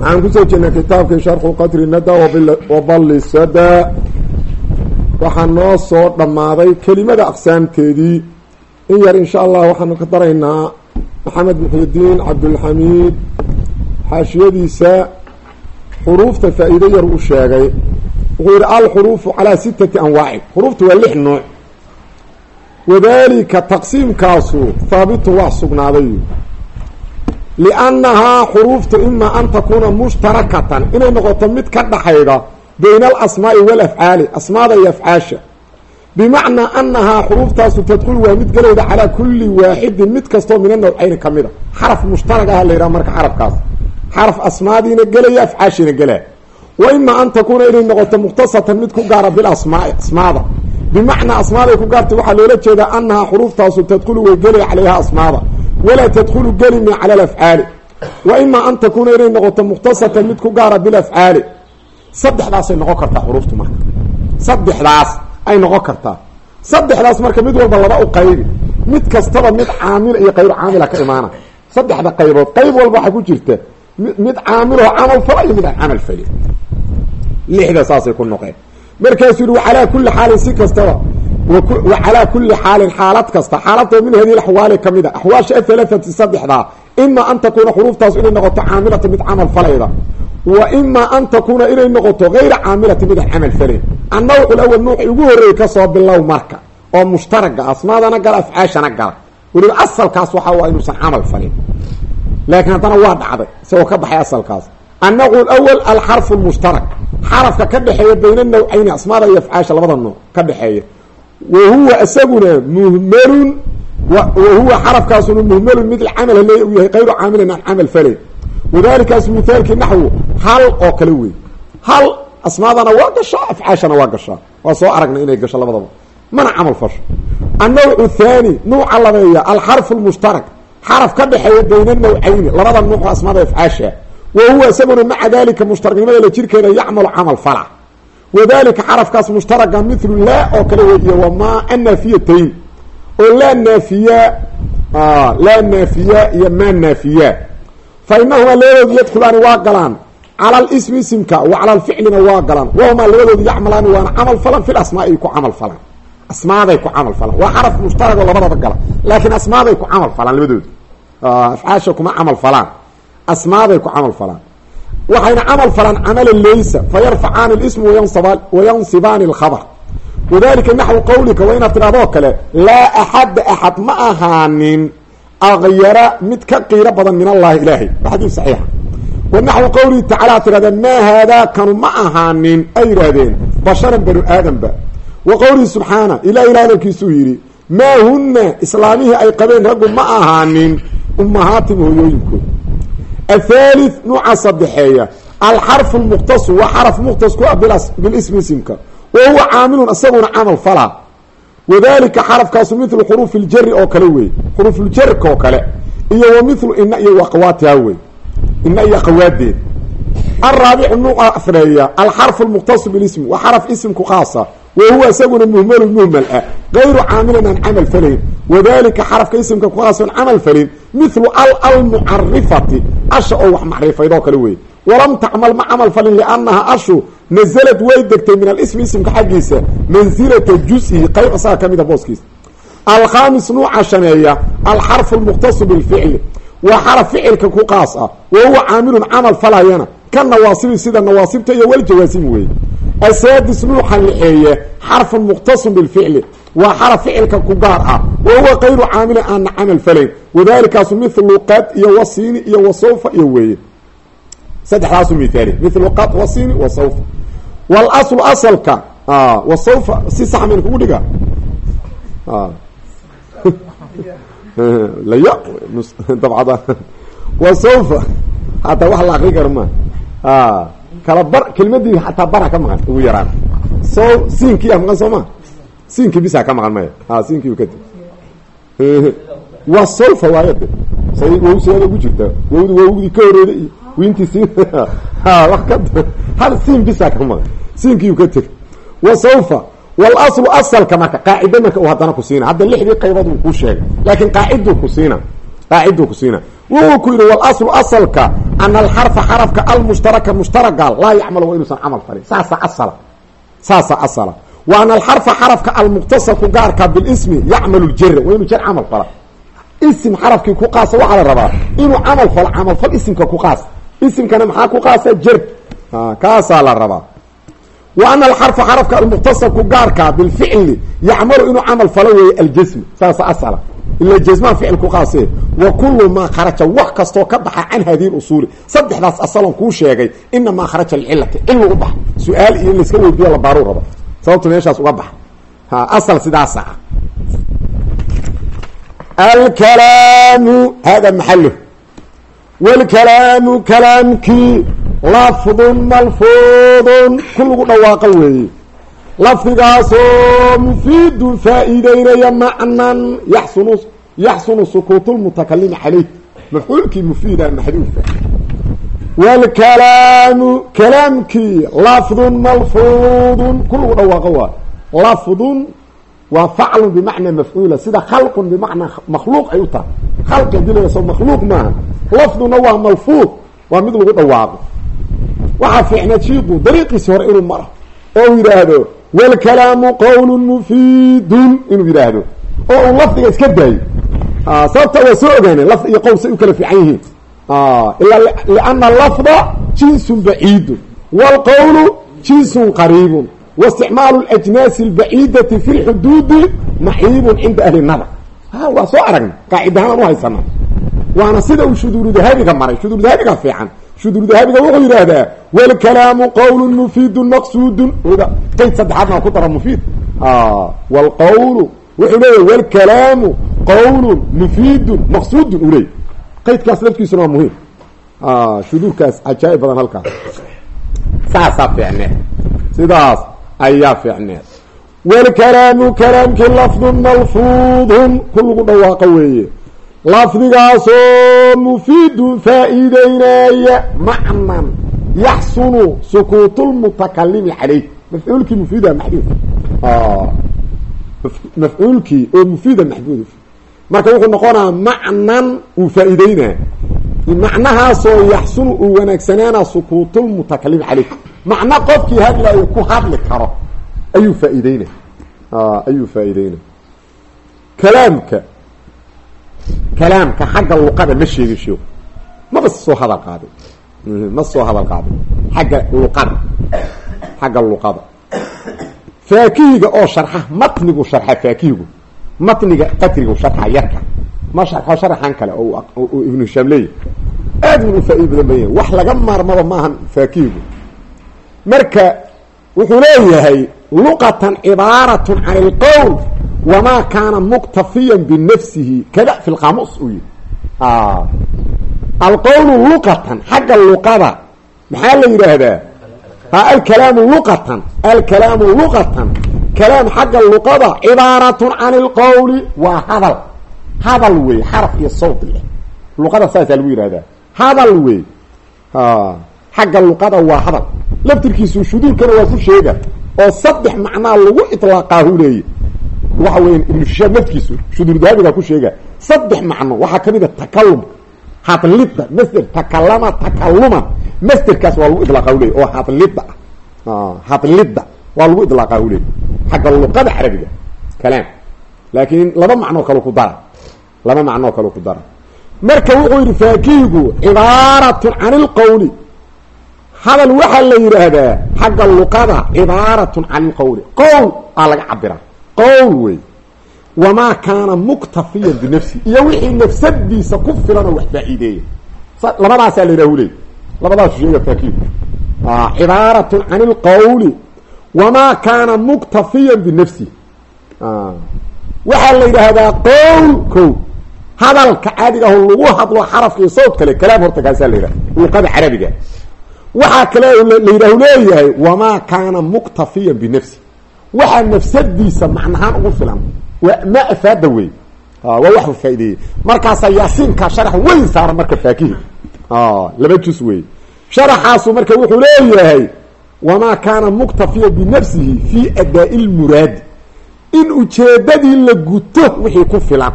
waxaan ku soo jirnay kitaabkii sharxu qadri nada waballi sada. Waxaa noo soo dhammaaday kelimada aqsaamteedii in yar insha allah waxaanu ka daraynaa maxamed muxyidiin cabdulxamiid xaashiyadiisa xuruufta faa-iido yar uu sheegay. Wuxuu yihi alxuruufu calaa sitati anwaacin xuruufta waa lix nooc. Wadalika taqsiimkaasu haabitun wax sugnaaday liannahaa xuruuftu imaa an takuuna mushtarakatan inay noqoto mid ka dhaxayda bayna alasmaa'i walafcaali asmaada iyo afcaasha bimacnaa annahaa xuruuftaasu tadkulu waa mid gelayda calaa kulli waaxidin mid kastoo mina nawcayni ka mid a xaraf mushtarag aha la yidhaha marka xarafkaas xaraf asmaadiina gelaya afcaashiina gelaa wa imaa an takuuna inay noqoto mukhtasatan mid ku gaara bilasmaai asmaada bimacnaa asmaaday ku gaartay waxaa loola jeedaa annahaa xuruuftaasu tadkulu way gelaya calayha asmaada walaa tadkulu gelimi cala alafcaali wa imaa an takuuna inay noqoto mukhtasatan mid ku gaara bilafcaali saddexdaasay noqon kartaa xuruuftu marka saddexdaas ay noqon kartaa saddexdaas marka mid walba laba u qaybi mid kastaba mid caamila iyo qayru caamila ka imaana saddexda qaybood qayb walba waxaa ku jirta mid caamiloo camal fala iyo mid aan camal falin lixda saasay ku noqeen markaasuu yihi wacalaa kulli xaalin si kastaba wacalaa kulli xaalin xaalad kasta. Xaaladoo min hadi axwaali ka mid a. Axwaasha ahalaaati saddexdaa ima an takuuna xuruuftaas inay noqoto caamilata mid camal falayda. Wa ima an takuuna inay noqoto gayra caamilati mid aan camal falayn annawcu lawal nuuci ugu horreeyey ka soo bilow marka oo mushtaraga asmaadana gala afcaashana gala weliba asalkaas waxa waa inuusan camal falin. Laakiin haddana waa dhacday isagoo ka baxay asalkaas. Annawcu lawal alxarfu lmushtarak xarafka ka dhexeeya bayna nawcayni asmaada iyo afcaasha labada nooc ka dhexeeya wa huwa isaguna muhmalun wa huwa xarafkaasuna muhmalun mid camal haleey u yahay kayru caamilin aan camal falayn wadalikaas mithaalkii naxwu hal oo kale wey hal asmaadana waa gashaa afcaashana waa gashaa. Waa soo aragnay inay gasho labadaba. Mana camal fasho. Annawcu thaani nuuca labeeya alxarfu lmushtarak xaraf ka dhexeeya bayna nawcayni labada nuuc asmaada afcaasha. Wa huwa isaguna maca dalika mushtaraknimada la jirkeeda yacmalu camal fala wadalika xarafkaas mushtaraga milu laa oo kale weyiye wamaa annaafiyatayn oo laa naafiya laa naafiya iyo maa naafiya. Fa inahumaa labadoodi yadkulaani waa galaan. Cala alismi isimka wa cala alficlina waa galaan. Wahumaa labadoodi yacmalaani waana camal falan fi lasmaai ku camal falaan asmaaday ku camal falaan waa xaraf mushtaragoo labadaba gala laakiin asmaaday ku camal falaan labadoodi afcaasha kuma camal falaan asmaaday ku camal falaan waxayna camal falaan camala laysa fayarfacaani اlism wayansibaani اlkhabr wadalika naxwu qawlika waa inaad tidhahdoo kale laa axada axad ma ahaanin akyara mid ka qiiro badan min allahi ilaahay. Waa xadiis saxiixa wa naxwu qawlihi tacala ad tihahdeen maa haadaa kanu ma ahaanin ay yidhaahdeen basharan banu aadamba. Wa qowlihi subxaana ilah ilah hadalkiisuu yidhi maa huna islaamihii ay qabeen raggu ma ahaanin ummahaatim hooyooyinkood athalith nuuca sadexeeya alxarfu lmuqtasu waa xaraf muqtas ku ah bilismi isimka wa huwa caamilun isaguna camal falaa wadalika xarafkaasu milu xuruufi ljari oo kale wey xuruufuljarka oo kale iyo wa milu ina iyo aqawaatiha wey ina iyo aqawaadeed alraabicu nuuca afreeya alxarfu lmuqtasu bilismi waa xaraf isimku khaasa wa huwa isaguna muhmalu muhmal ah gayru caamilin aan camal falayn wadalika xarafka isimka ku khaasoon camal falin milu al almucarifati asha oo wax macrifaydoo kale wey walam tacmal ma camal falin liannaha ashu nazalad way degtay min alismi isimka xaggiisa mansilata juz-ihi qayb asaga ka mida booskiisa alkhaamis nuuca shaneeya alxarfu lmuqtasu bilficli waa xaraf ficilka ku qaas ah wa huwa caamilun camal falayana ka nawaasibi sida nawaasibta iyo waljawaasimi weeye asaadis nuuxan lixeeye xarfun muqtasun bilficli waa xaraf ficilka ku gaar ah wa huwa kayru caamilin aana camal falayn wadaalikaasu milu qad iyo wasiini iyo wasawfa iyo weeye saddexdaasu mihaali milu qad wasiini wasawfa walaslu asalka wasawfa si sax mayn kugu dhiga wasawfa hataa wax la akri karo ma kala bar kelimadii xataa bara ka maqan ugu yaraan. So siinkiia maqan soo ma? Siinkii bisaa ka maqan maya. A siinkii ka waa solfa waayade say wow seeda ugu jirta. Wowdi wowdii ka horeeda iyo wiintii siin. Hal siin bisaa ka maqan. Siinkiiu ka teg wa sawfa. Walaslu asalka marka qaacida marka uu haddana ku siina. Hadda lixdii qaybood uu kuu sheegay. Laakiin qaaciduu ku siina. Qaaciduu ku siina wuxuu ku yidhi walaslu asalka ana alxarfa xarafka almushtaraka mushtaraga laa yacmalu waa inuusan camal falin saasa asala saasa asala. Wa ana alxarfa xarafka almuqtasalku gaarka bilismi yacmalu ljera waa inuu jer camal fala isim xarafkii ku qaasa waxaa la rabaa inuu camal falo camalfal isimka ku qaas. Isimkana maxaa ku qaasa? Jer kaasaa la rabaa. Wa ana alxarfa xarafka almuqtasalku gaarka bilficli yacmalu inuu camal falo weeye aljasmi saasa asala ila jasmaan ficil ku qaasee wa kullu maa kharaja wax kastoo ka baxa can hadihi usuuli. Saddexdaas asalon kuu sheegay inamaa kharaja licilati cilmi u baxa. Su'aal iyo in laiska weydiiyo la baaruu raba sababtu meeshaas uga baxa. Ha asal sidaasa ah. Alkalaamu hada maxaluh wlkalaamu kalaamkii lafdun malfuudun. Ku lagu dhawaaqa weeye lafdigaasoo mufiidun faa-iideynaya macnan yaxsunu yaxsunu sukuutu lmutakalimi caleyh mafcuulkii mufiida maxduufa wlkalaamu kalaamkii lafdun malfuudun ku lagu dhawaaqo waa lafdun waa faclun bimacnaa mafcuula sida khalqun bimacnaa makhluuq ay u tahay khalqi dilayso makhluuq maaha lafduna waa malfuud waa mid lagu dhawaaqo waxaa fiicnaad shiiku dariiqiisi hore inuu maro oo yidhaahdo wlkalaamu qowlu mufiidun inuu yidhaahdo oo uu lafdiga iska daayo sababta waa soo ogaane lafd iyo qowl say u kala fiican yihiin ila liana lafda jinsun baciidun wاlqowlu jinsun qariibun waisticmaalu اljnaasi اlbaciidati fi lxuduudi maciibun cinda ahli nadar waa soo aragna qaacidahaan aan u haysana waana sida uu shuduuru dahabiga maray shuduuru dahabiga fiican shuduuru dahabiga wuxuu yidhaahdaa wlkalaamu qowlu mufiidun maqsuudun qayd saddexaadna waa ku dara mufiid wlqowlu wuxuu leeyahy wlkalaamu qowlu mufiidun maqsuudun u leey qaydkaas laftiisuna waa muhiim. Shuduurkaas cajaa-ib badan halkaas. Saasaa fiicneed sidaas ayaa fiicneed wlkalaamu kalaamkii lafdun malfuudun ku lagu dhawaaqa weeye. Lafdigaasoo mufiidun faa-iideynaya macnan yaxsunu sukuutu lmutakalimi caleyh mafcuulkii mufiida maxduud mafcuulkii oo mufiida maxduud marka wuxuu noqonaa macnan uu faa-iideynaa macnahaasoo yaxsunu uu wanaagsanaana sukuutulmutakalimi caleyh macno qofkii hadlaayo ku hadli karo ayuu faa-iideyna ayuu faa-iideyna kalaamka kalaamka xagga luqada ma sheegi sheego maba soo hadal qaadin ma soo hadal qaadin xagga luqada xagga luqada faakihiga oo sharxa matnigu sharxa faakihigu matniga qatrigu sharxa yarka. Ma sharxo sharxan kale oo ibnu hishaam leeyahy aad un u faa-id badan baya wax laga maarmaba maahan faakihigu. Marka wuxuu leeyahay luqatan cibaaratun can ilqowl wamaa kaana muktafiya binafsihi. Kada fi lqaamuus uu yihi alqowlu luqatan xagga luqada. Maxaa la yidhaahdaa alkalaamu luqatan alkalaamu luqatan kalaam xagga luqada cibaaratun can ilqowli waa hadal hadal wey xaraf iyo sawt leh luqada saasaa lagu yihahdaa hadal wey xagga luqada waa hadal laftirkiisu shuduurkana waa ku sheega oo saddex macnaa lagu iطlaaqaahu leeye waxa weya ibnu shishaab laftigiisu shuduur dahabigaa ku sheega saddex waxaa ka mid a hadlida masder takalama takaluman masderkaas waa lagu idlaaqa uley oo hadlida ah. Hadlida waa lagu idlaaqa uley xagga luqada carabiga kalaam. Laakiin laba macnoo kale ku dara laba macnoo kale ku dara marka wuxuu yihi faakihigu cibaaratun can ilqowli hadal waxaa la yidhaahdaa xagga luqada cibaaratun can ilqowli qowl aa laga cabiraa qowl wey wamaa kaana muktafiyan binafsi iyo wixii nafsadiisa ku filan oo wax faa-iideeya labadaasaa la yidhah uley labadaasu sheega faakihigu cibaaratun can ilqowli wamaa kaana muktafiyan binafsi waxaa la yidhaahdaa qowl ko hadalka caadiga aho lagu hadlo xarafka iyo sawd kale kalaam horta kaasaa la yidhahda luqada carabiga waxaa kale layidhaahu leeyahay wamaa kaana muktafiyan binafsi waxaa nafsadiisa macnahaan ugu filan ma afaada wey waa wax faa'ideeyey markaasaa yaasiinkaa sharax weyn saara marka faakihi. Laba jus wey sharaxaasu marka wuxuu leeyahay wamaa kaana muktafiyan binafsihi fi adaa'i lmuraadi in ujeedadii la guto wixii ku filan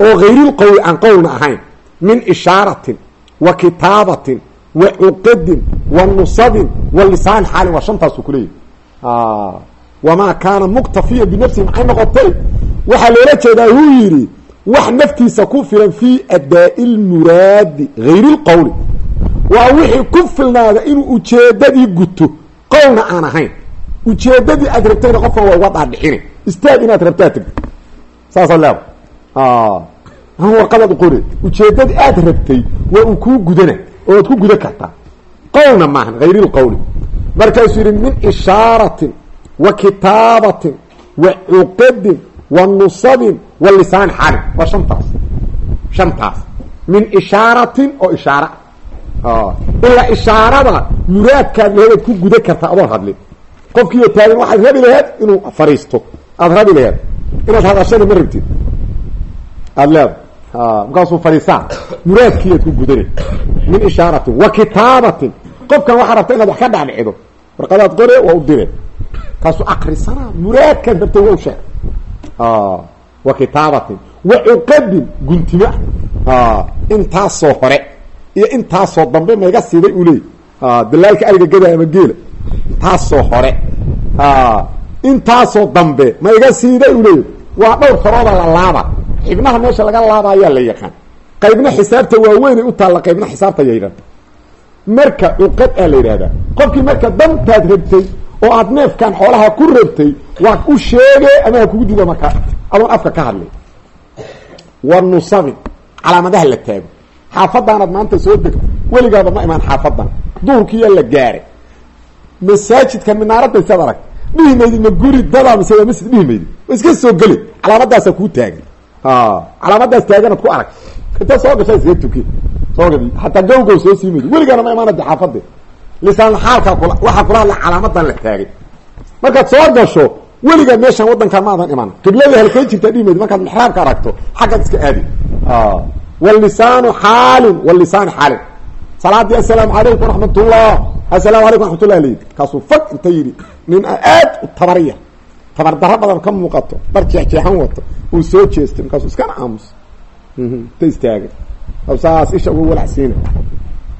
oo hayrilqowli aan qowlna ahayn min ishaaratin wa kitaabatin wa cuqadin wa nusabin wa lisaan xaalin wamaa kaana muktafiyan binafsihi maxay noqotay waxaa loola jeedaa huu yidhi wax naftiisa ku filan fii adaa'i lmuraadi hayri lqowli waa wixii ku filnaada inuu ujeedadii guto qowlna aan ahayn ujeedadii aad rabtayna qofkan waa uga dhaadhixina istaag inaad rabtaa tagto saasaad leeda ama warqadaad qore ujeedadii aad rabtay waa uu kuu gudana oo ad ku guda kartaa qowlna maahan hayri lqowli markaasuu yidhi min ishaaratin wa kitaabatin wa cuqadin wa nusabin wa lisaan xalin waa shantaas. Shantaas. Min ishaaratin oo ishaara. Ilaa ishaarada muraadkaad laheed ku guda kartaa adoon hadlin. Qofkiiyo taagan waxaad rabi laheed inuu fariisto. Aada rabi laheed inaad hadashana ma rabtid. Aada leeda markaasuu fadhiisaa muraadkiiyaad ku gudanay min ishaaratin wa kitaabatin. Qofkan waxaa rabta inaad wax ka dhacdhicido warqadaad qore waa u dire kaasuu akrisanaa muraadkaad rabtay waa u sheeg wa kitaabatin. Wa cuqadin guntima intaasoo hore iyo intaasoo dambe mayga siiday uu leey dalaalka ariga gada ama geela. Intaasoo hore. Intaasoo dambe mayga siiday uu leey waa dhowr farooda la laaba xibnaha meesha laga laaba ayaa la yaqaan. Qaybna xisaabta waaweynay u taalla qaybna xisaabta yayran marka cuqad aa la yidhahdaa qofkii marka dantaad rabtay oo aad neefkan xoolaha ku rabtay waa u sheege ama ha kugu dido marka? Adoon afka ka hadlay. Wa nusabin calaamadaha la taago. Xaafadaanaad maanta soo degto weligaaba ma imaan xaafadan duhurkiiyaa la gaaray. Masaajidka minaaradda isaad arag. Dhihi maydid ma guri dadaa mise waa masjid dhihi maydid wa iska soo geli calaamadaasaa kuu taagan calaamadaas taaganaad ku arag. Inta soo gashaa iska tuki soo gadi hataa gawgow soo sii maydi weligaana ma imaanadi xaafade lisaan xaalkaa kula waxaa kula hadla calaamadan la taagay markaad soo gasho weligaa meeshaan wadankaa maadan iman qibladii halkay jirtaa dhihi maydid markaad mixraabka aragto xaggaad iska aadi. Walisaanu xaalin walisaani xaalin. Salaadii assalaamu calaykum waraxmat ullah assalaamu alaykum raxmat ullah layidhi kaasuu fag inta yidhi nin aad u tabariya. Tabar daro badan ka muuqato dhar jeexjeexan wato. Uu soo jeestay markaasuu iskana aamus ta istaagay saas isha uga walacsiina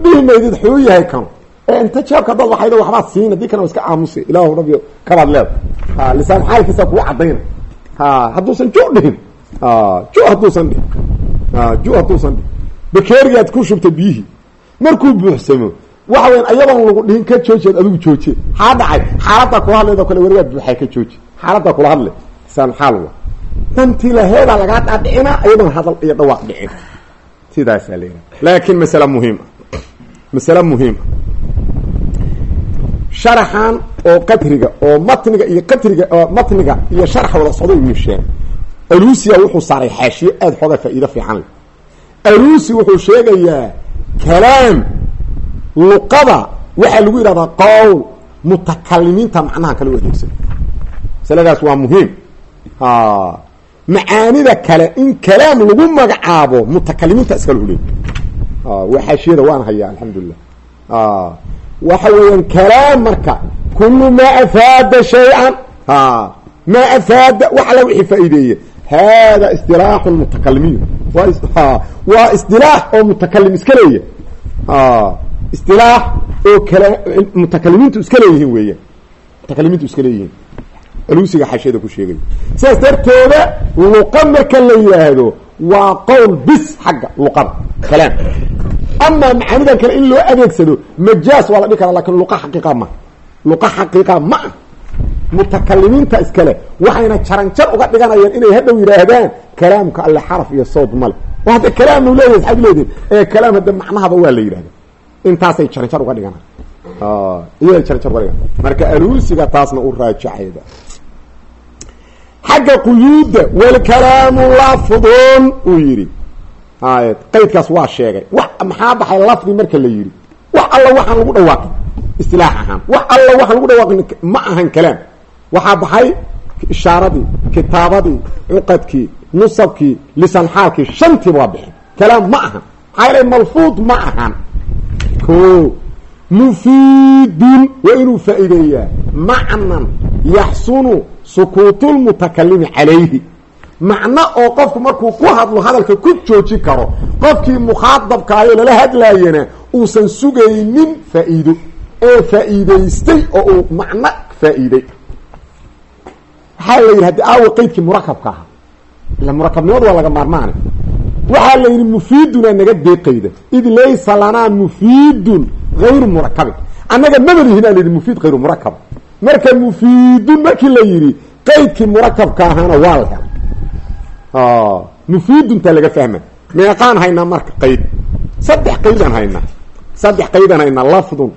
dhihi maydid xuu yahay kan. Ee inta jeebka dad waxayda waxbaad siin haddii kana iska aamusay ilaahu rabbi kabaad leeda ha lisaan xaalkiisa kugu cadayna ha hadduusan ju dhihin. Ju hadduusan dhihin. Ju hadduusan dhihin. Bakeerigaad ku shubtay biyihii markuu buuxsamo waxa weyan ayadoon lagu dhihin ka joojiad adigu jooje xaa dhacay. Xaaladdaa kula hadlayd oo kale werigaad buuxay ka jooji. Xaaladdaa kula hadlay. Lisaan xaal wa dantii laheedaa lagaa dhaadhicina ayadoon hadal iyo dhawaaq dhicin sidaasaa la yidhaha laakiin masale muhiima masale muhiima sharaxan oo qatriga oo matniga iyo qatriga matniga iyo sharaxa wada socdo ibnu sheeg alusia wuxuu saaray xaashiye aada xooga faa'iido fiican leh. Alusi wuxuu sheegayaa kalaam luqada waxaa lagu yidhahdaa qowl mutakalimiinta macnaha kale u adeegsado masaladaas waa muhiim macaanida kale in kalaam lagu magacaabo mutakalimiinta iskale uleey waa xaashiyada waan hayaa alxamdulilah waxa weeyaan kalaam marka kulu maa afaada shay-an. Maa afaada wax alla wixii faa'iideeye. Hada istilaaxu mutakalimiin waa istilaax oo mutakalim iska leeya istilaax oo kala mutakalimiintu iska leeyihiin weeyaan. Mutakalimiintu iska leeyihiin alusiga xashiyada ku sheegay. Sidaas darteeda luqa marka la yidhaahdo waa qowl bis xagga luqada kalaam amaa macaanidan kale in loo adeegsado majaas waa la dhihi karaa laakiin luqa xaqiiqa ma. Luqa xaqiiqa ma. Ah mutakalimiinta iskale waxayna jaranjar uga dhiganayaan inay hadhow yidhaahdaan kalaamka alle xaraf iyo sawd male oo hadda kalaamnu leeyahay saad leedihin? Ee kalaam hadda macnahaba waa la yidhahda intaasay jaranjar uga dhigana iyaday jaranjar uga dhigan marka aluusiga taasna u raajacayda xagga quyuudda walkalaamu lafdun uu yidhi. Qaydkaas waa sheegay. Wa maxaa baxay lafdi marka la yidhi? Wax alla waxaan lagu dhawaaqin istilaax ahaan. Wax alla waxaan lagu dhawaaqin ma ahan kalaam. Waxaa baxay ishaaradii kitaabadii cuqadkii nusabkii lisaan xaalkii shantiiba waa bixin kalaam ma ahan. Maxaa yeele malfuud ma ahan. Ko mufiidun waa inuu faa'iideeyaa. Macnan yaxsunu sukuutulmutakalimi calayhi. Macno oo qofku markuu ku hadlo hadalka ku jooji karo qofkii mukhaadabkaayo lala hadlaayana uusan sugaynin faa'iido. Ee faa'iidaystay oo uu macno faa'iiday. Waxaa la yidhi haddi aawa qeydkii murakabka ahaa? Ila murakabnimadu waa laga maarmaana waxaa la yidhi mufiidunaa naga deeqayda. Id laysa lanaa mufiidun hayru murakabin annaga mabalihin aa la yidhi mufiid hayru murakab marka mufiidun markii la yidhi qeydkii murakabka ahaana waa la helay. Mufiiduntaa laga fahma meeqaan haynaa marka qeyd saddex qeydaan haynaa. Saddex qeydaan haynaa lafdun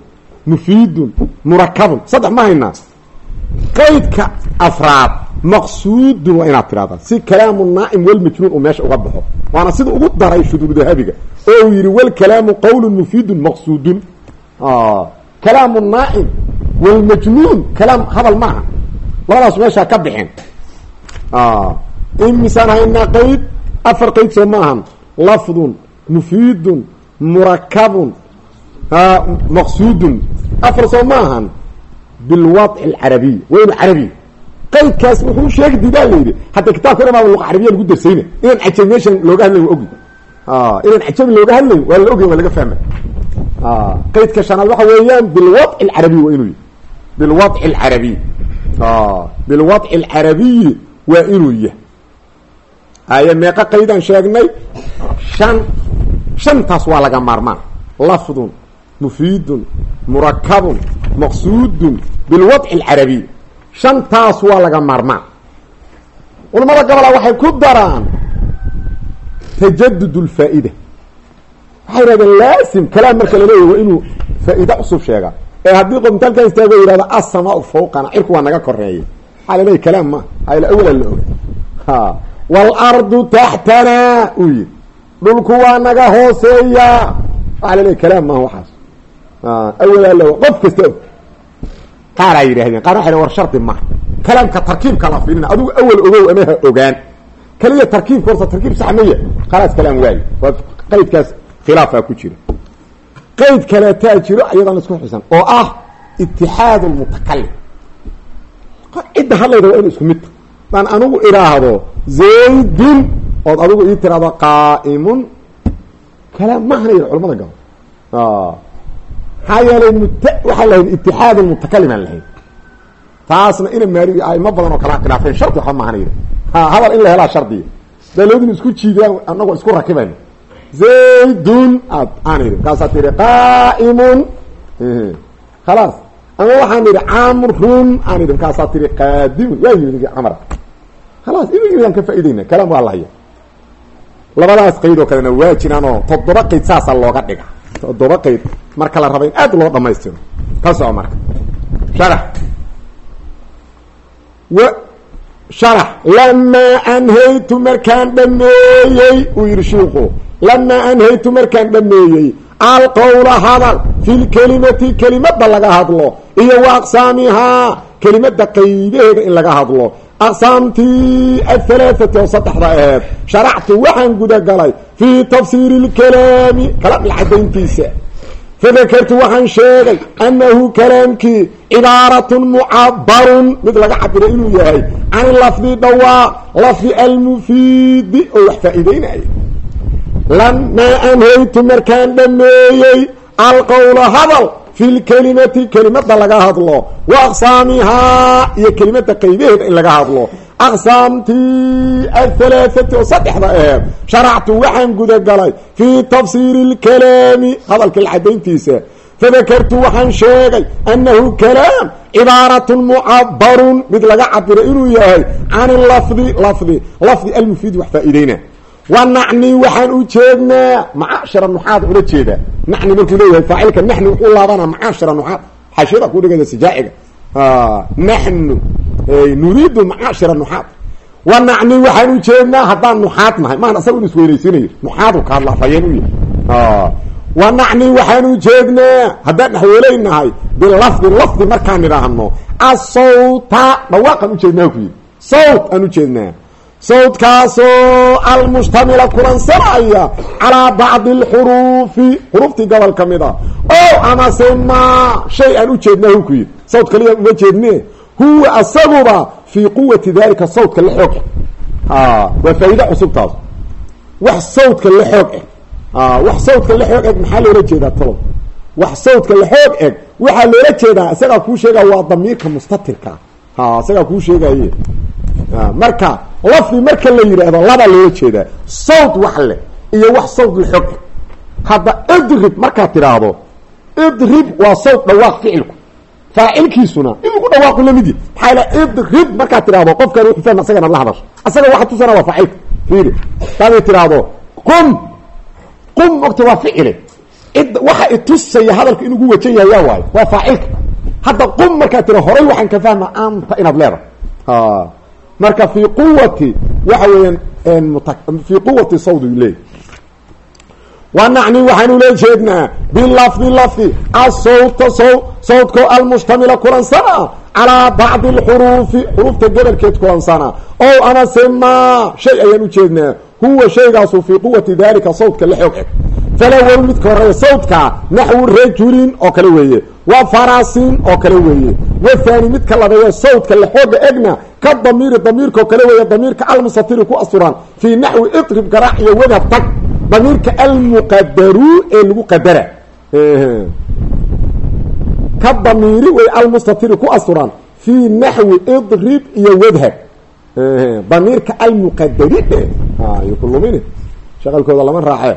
mufiidun murakabun. Saddex ma haynaa. Qaydka afraad maqsuudun waa inaad tidhahdaa si kalaamu naa'im walmajnuun uu meesha uga baxo. Waana sida ugu daray shuduur dahabiga oo uu yidhi walkalaamu qawlun mufiidun maqsuudun. Kalaamu naa'im walmajnuun kalaam hadal maaha labadaas meeshaa ka baxeen imisaan haynaa qayd afar qayd soo ma ahan lafdun mufiidun murakabun maqsuudun afar soo ma ahan bilwadci alcarabiy waa inu carabiy qaydkaas wuxuu sheegi diidaa la yidhi hadda kitaabka dhan baa luqa carabiya lagu darsayna inaan cajabi meeshan looga hadlayn waa ogi inaan cajabi looga hadlayn waa la ogay waa laga fahmay qaydka shanaad waxa weeyaan bilwadci alcarabiy waa bilwadci alcarabiy bilwadci alcarabiyi waa inuu yahay aye meeqa qaydaan sheegnay shan shantaas waa laga maarmaan lafdun mufiidun murakabun maqsuudun bilwadci alcarabiy shantaas waa laga maarmaan culamada gabola waxay ku daraan tajadud lfaa'ida waxay yidhahdeen laasim kalaam marka la leeyahy waa inuu ee haddii qomtaalkan istaago yihahdo asamaau fawqana cirku waa naga koreeya leeyahy kalaam ma hayla awala la oga waalardu taxtanaa uu yihi dhulku waa naga hooseeyaa leeyahy kalaam maaha waxaas. Awalaa la qof kasta og. Qaaraa yidhahdeen qaar war shardi maha kalaamka tarkiibka la fiilina adigu awal ogow ama ha ogaan. Kaliya tarkiibka horta tarkiib saxmaya. Khalaas kalaam waayi waa qaydkaas khilaafaa ku jira qayd kaleetaa jiro iyadan isku xisan oo ah itixaad lmutakalim cidda hadlayda waa inu isku midta daan anigu idhaahdo zaydun ood adigu ii tiraahdo qaa'imun. Kalaam mahana yidhi culamada gabo maxaa yeelay mut waxaan lahayn itixaad lmutakalim aan lahayn. Taasna ina maali aimo badan oo kala khilaafeen. Shardi waxba maahana ha hadal in la helaa shardiya daa labadin isku jiidaan anagoo isku rakibayno zaydun aad aan idhi markaasaa tihi qaa'imun khalaas ama waxaan idhi camrun aan idhi markaasaa tihi qaadimun waa yimid camar khalaas inu yimidaan ka faaideyna kalaam waa lahaya labadaas qayd oo kalena waa jiraan oo toddoba qayd saasaa looga dhiga toddoba qayd marka la raba in aad loo dhamaystiro ka soco marka sharax w sharax lamaa anhaytu markaan dhameeyey uu yidhi shiiku lamaa anhaytu markaan dhameeyey alqowla hadal fi lkelimati kelimada laga hadlo iyo wa aqsaamihaa kelimada qaydaheeda in laga hadlo. Aqsaamtii ahalaaati oo saddexda aheed sharactu waxaan gudagalay fii tafsiiri lkalaami kalaam cadayntiisa fadakartu waxaan sheegay annahu kalaamkii cibaaratun mucabarun mid laga cabiro inuu yahay can lafdi dhawaaq lafdi almufiidi oo wax faa'iideynaya lamaa anhaytu markaan dhameeyey alqowla hadal fi lkelimati kelimada laga hadlo wa aqsaamihaa iyo kelimada qaydaheeda in laga hadlo aqsaamtii ahalaaati oo saddexda aheed sharactu waxaan gudagalay fii tafsiiri اlkalaami hadalka cadayntiisa fadakartu waxaan sheegay annahu kalaam cibaaratun mucabarun mid laga cabiro inuu yahay can lafdi lafdi lafdi almufiid wax faa'iideyna wa nacni waxaan u jeednaa. Macaashara nuxaad ula jeedaa nacni markuu leeyahay faacilka naxni wuxuu laabanaa macaashara nuxaad. Xashiyada ku dhigaysa sijaaciga naxnu nuriidu macaashira nuxaad. Wa nacni waxaan u jeednaa haddaan nuxaad nahay. Maan asaga in isweynaysiinayo nuxaadu ka hadla afhayeen u yahay. Wa nacni waxaan ujeednaa haddaan naxweeleynahay bilafdi lafdi markaan idhaahno asawta dhawaaqaan ujeednaa ku yidhi. Sawt aan ujeednaa sawtkaasoo almushtamila kulansanaya calaa bacdi alxuruufi xuruuftii gobol ka mid a o amase maa shay aan ujeednaa hu ku yidhi. Sawt kaliya uma jeedne. Huwa asaguba fii quwati dalika sawtka la xoog waa faa'iide cusubtaas. Wax sawtka la xoog eg wax sawtka la xoog eg maxaa loola jeedaa talow wax sawtka la xoog eg waxaa loola jeedaa isagaa kuu sheegaya waa damiirka mustatirka. Ha isagaa kuu sheegaye marka lafdi marka la yidhaahdo laba loola jeedaa sawt wax leh iyo wax xoog eg hadda idrib markaad tidhaahdo idrib waa sawt dhawaaq ficilku. Faacilkiisuna in lagu dhawaaqu la mid yahy maxaa la idrib markaad tidhahdo qofkan wuxuu fahma asagana la hadasho asaga waxa tusana waa faacilka fiiri. Hadaad tidhaahdo qum. Qum ogta waa ficile. Cid waxa itusaya hadalka inugu wajan yahay yaa waayo waa faacilka. Hadda qum markaad tira horay waxaan ka fahma anta inaad leedahay marka fii quwati waxa weeyaan fii quwati sawdi leey wa nacni waxaanu la jeednaa bilafdi lafdi asawta saw sawdko almushtamila kulansana calaa bacdi alxuruufi xuruufta gobolkeed kulansana o amase maa shay ayaan ujeednaa huwa shaygaasu fii quwati dalika sawdka la xoog eg. Falawal midka horreeya sawdka naxwu rajulin oo kale weeye. Wa farasin oo kale weeye. Wathani midka labeeyo sawdka la xooga egna ka damiiri damiirkaoo kale weeye damiirka almusatiri ku asturan fii naxwi itrib garaac iyo wadhab tag damiirka almuqadaru ee lagu qadara. Ka damiiri way almustatiri ku asturan fii naxwi idrib iyo wadhab damiirka almuqadari dhe ykulumini shaqalkooda lama raace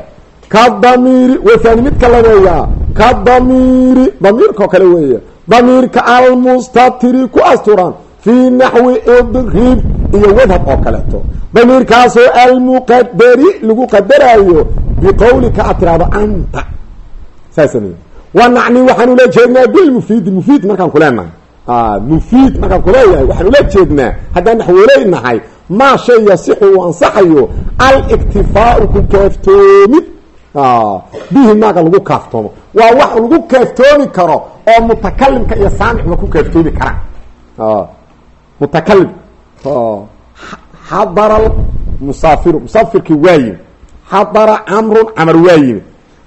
ka damiiri wathani midka labeeyaa ka damiiri damiirkaoo kale weeye damiirka almustatiri ku asturan fii naxwi idrib iyo wadhab oo kaleeto damiirkaasoo almuqadari lagu qadaraayo biqowlika aad tiraahdo anta saasa wa nacni waxaan ula jeednaa bilmufiidi mufiid markaan kuleenahay mufiid markaan kuleeyahay waxaan ula jeednaa haddaan naxweeleynahay maa shay yasixu uu ansaxayo aliktifaau ku kaaftoomid bihi maaga lagu kaaftoomo waa wax lagu kaaftoomi karo oo mutakalimka iyo saamicba ku kaaftoomi karaan mutakalim xadara musaafiru musaafirkii waa yimi xadara camrun camar waa yimi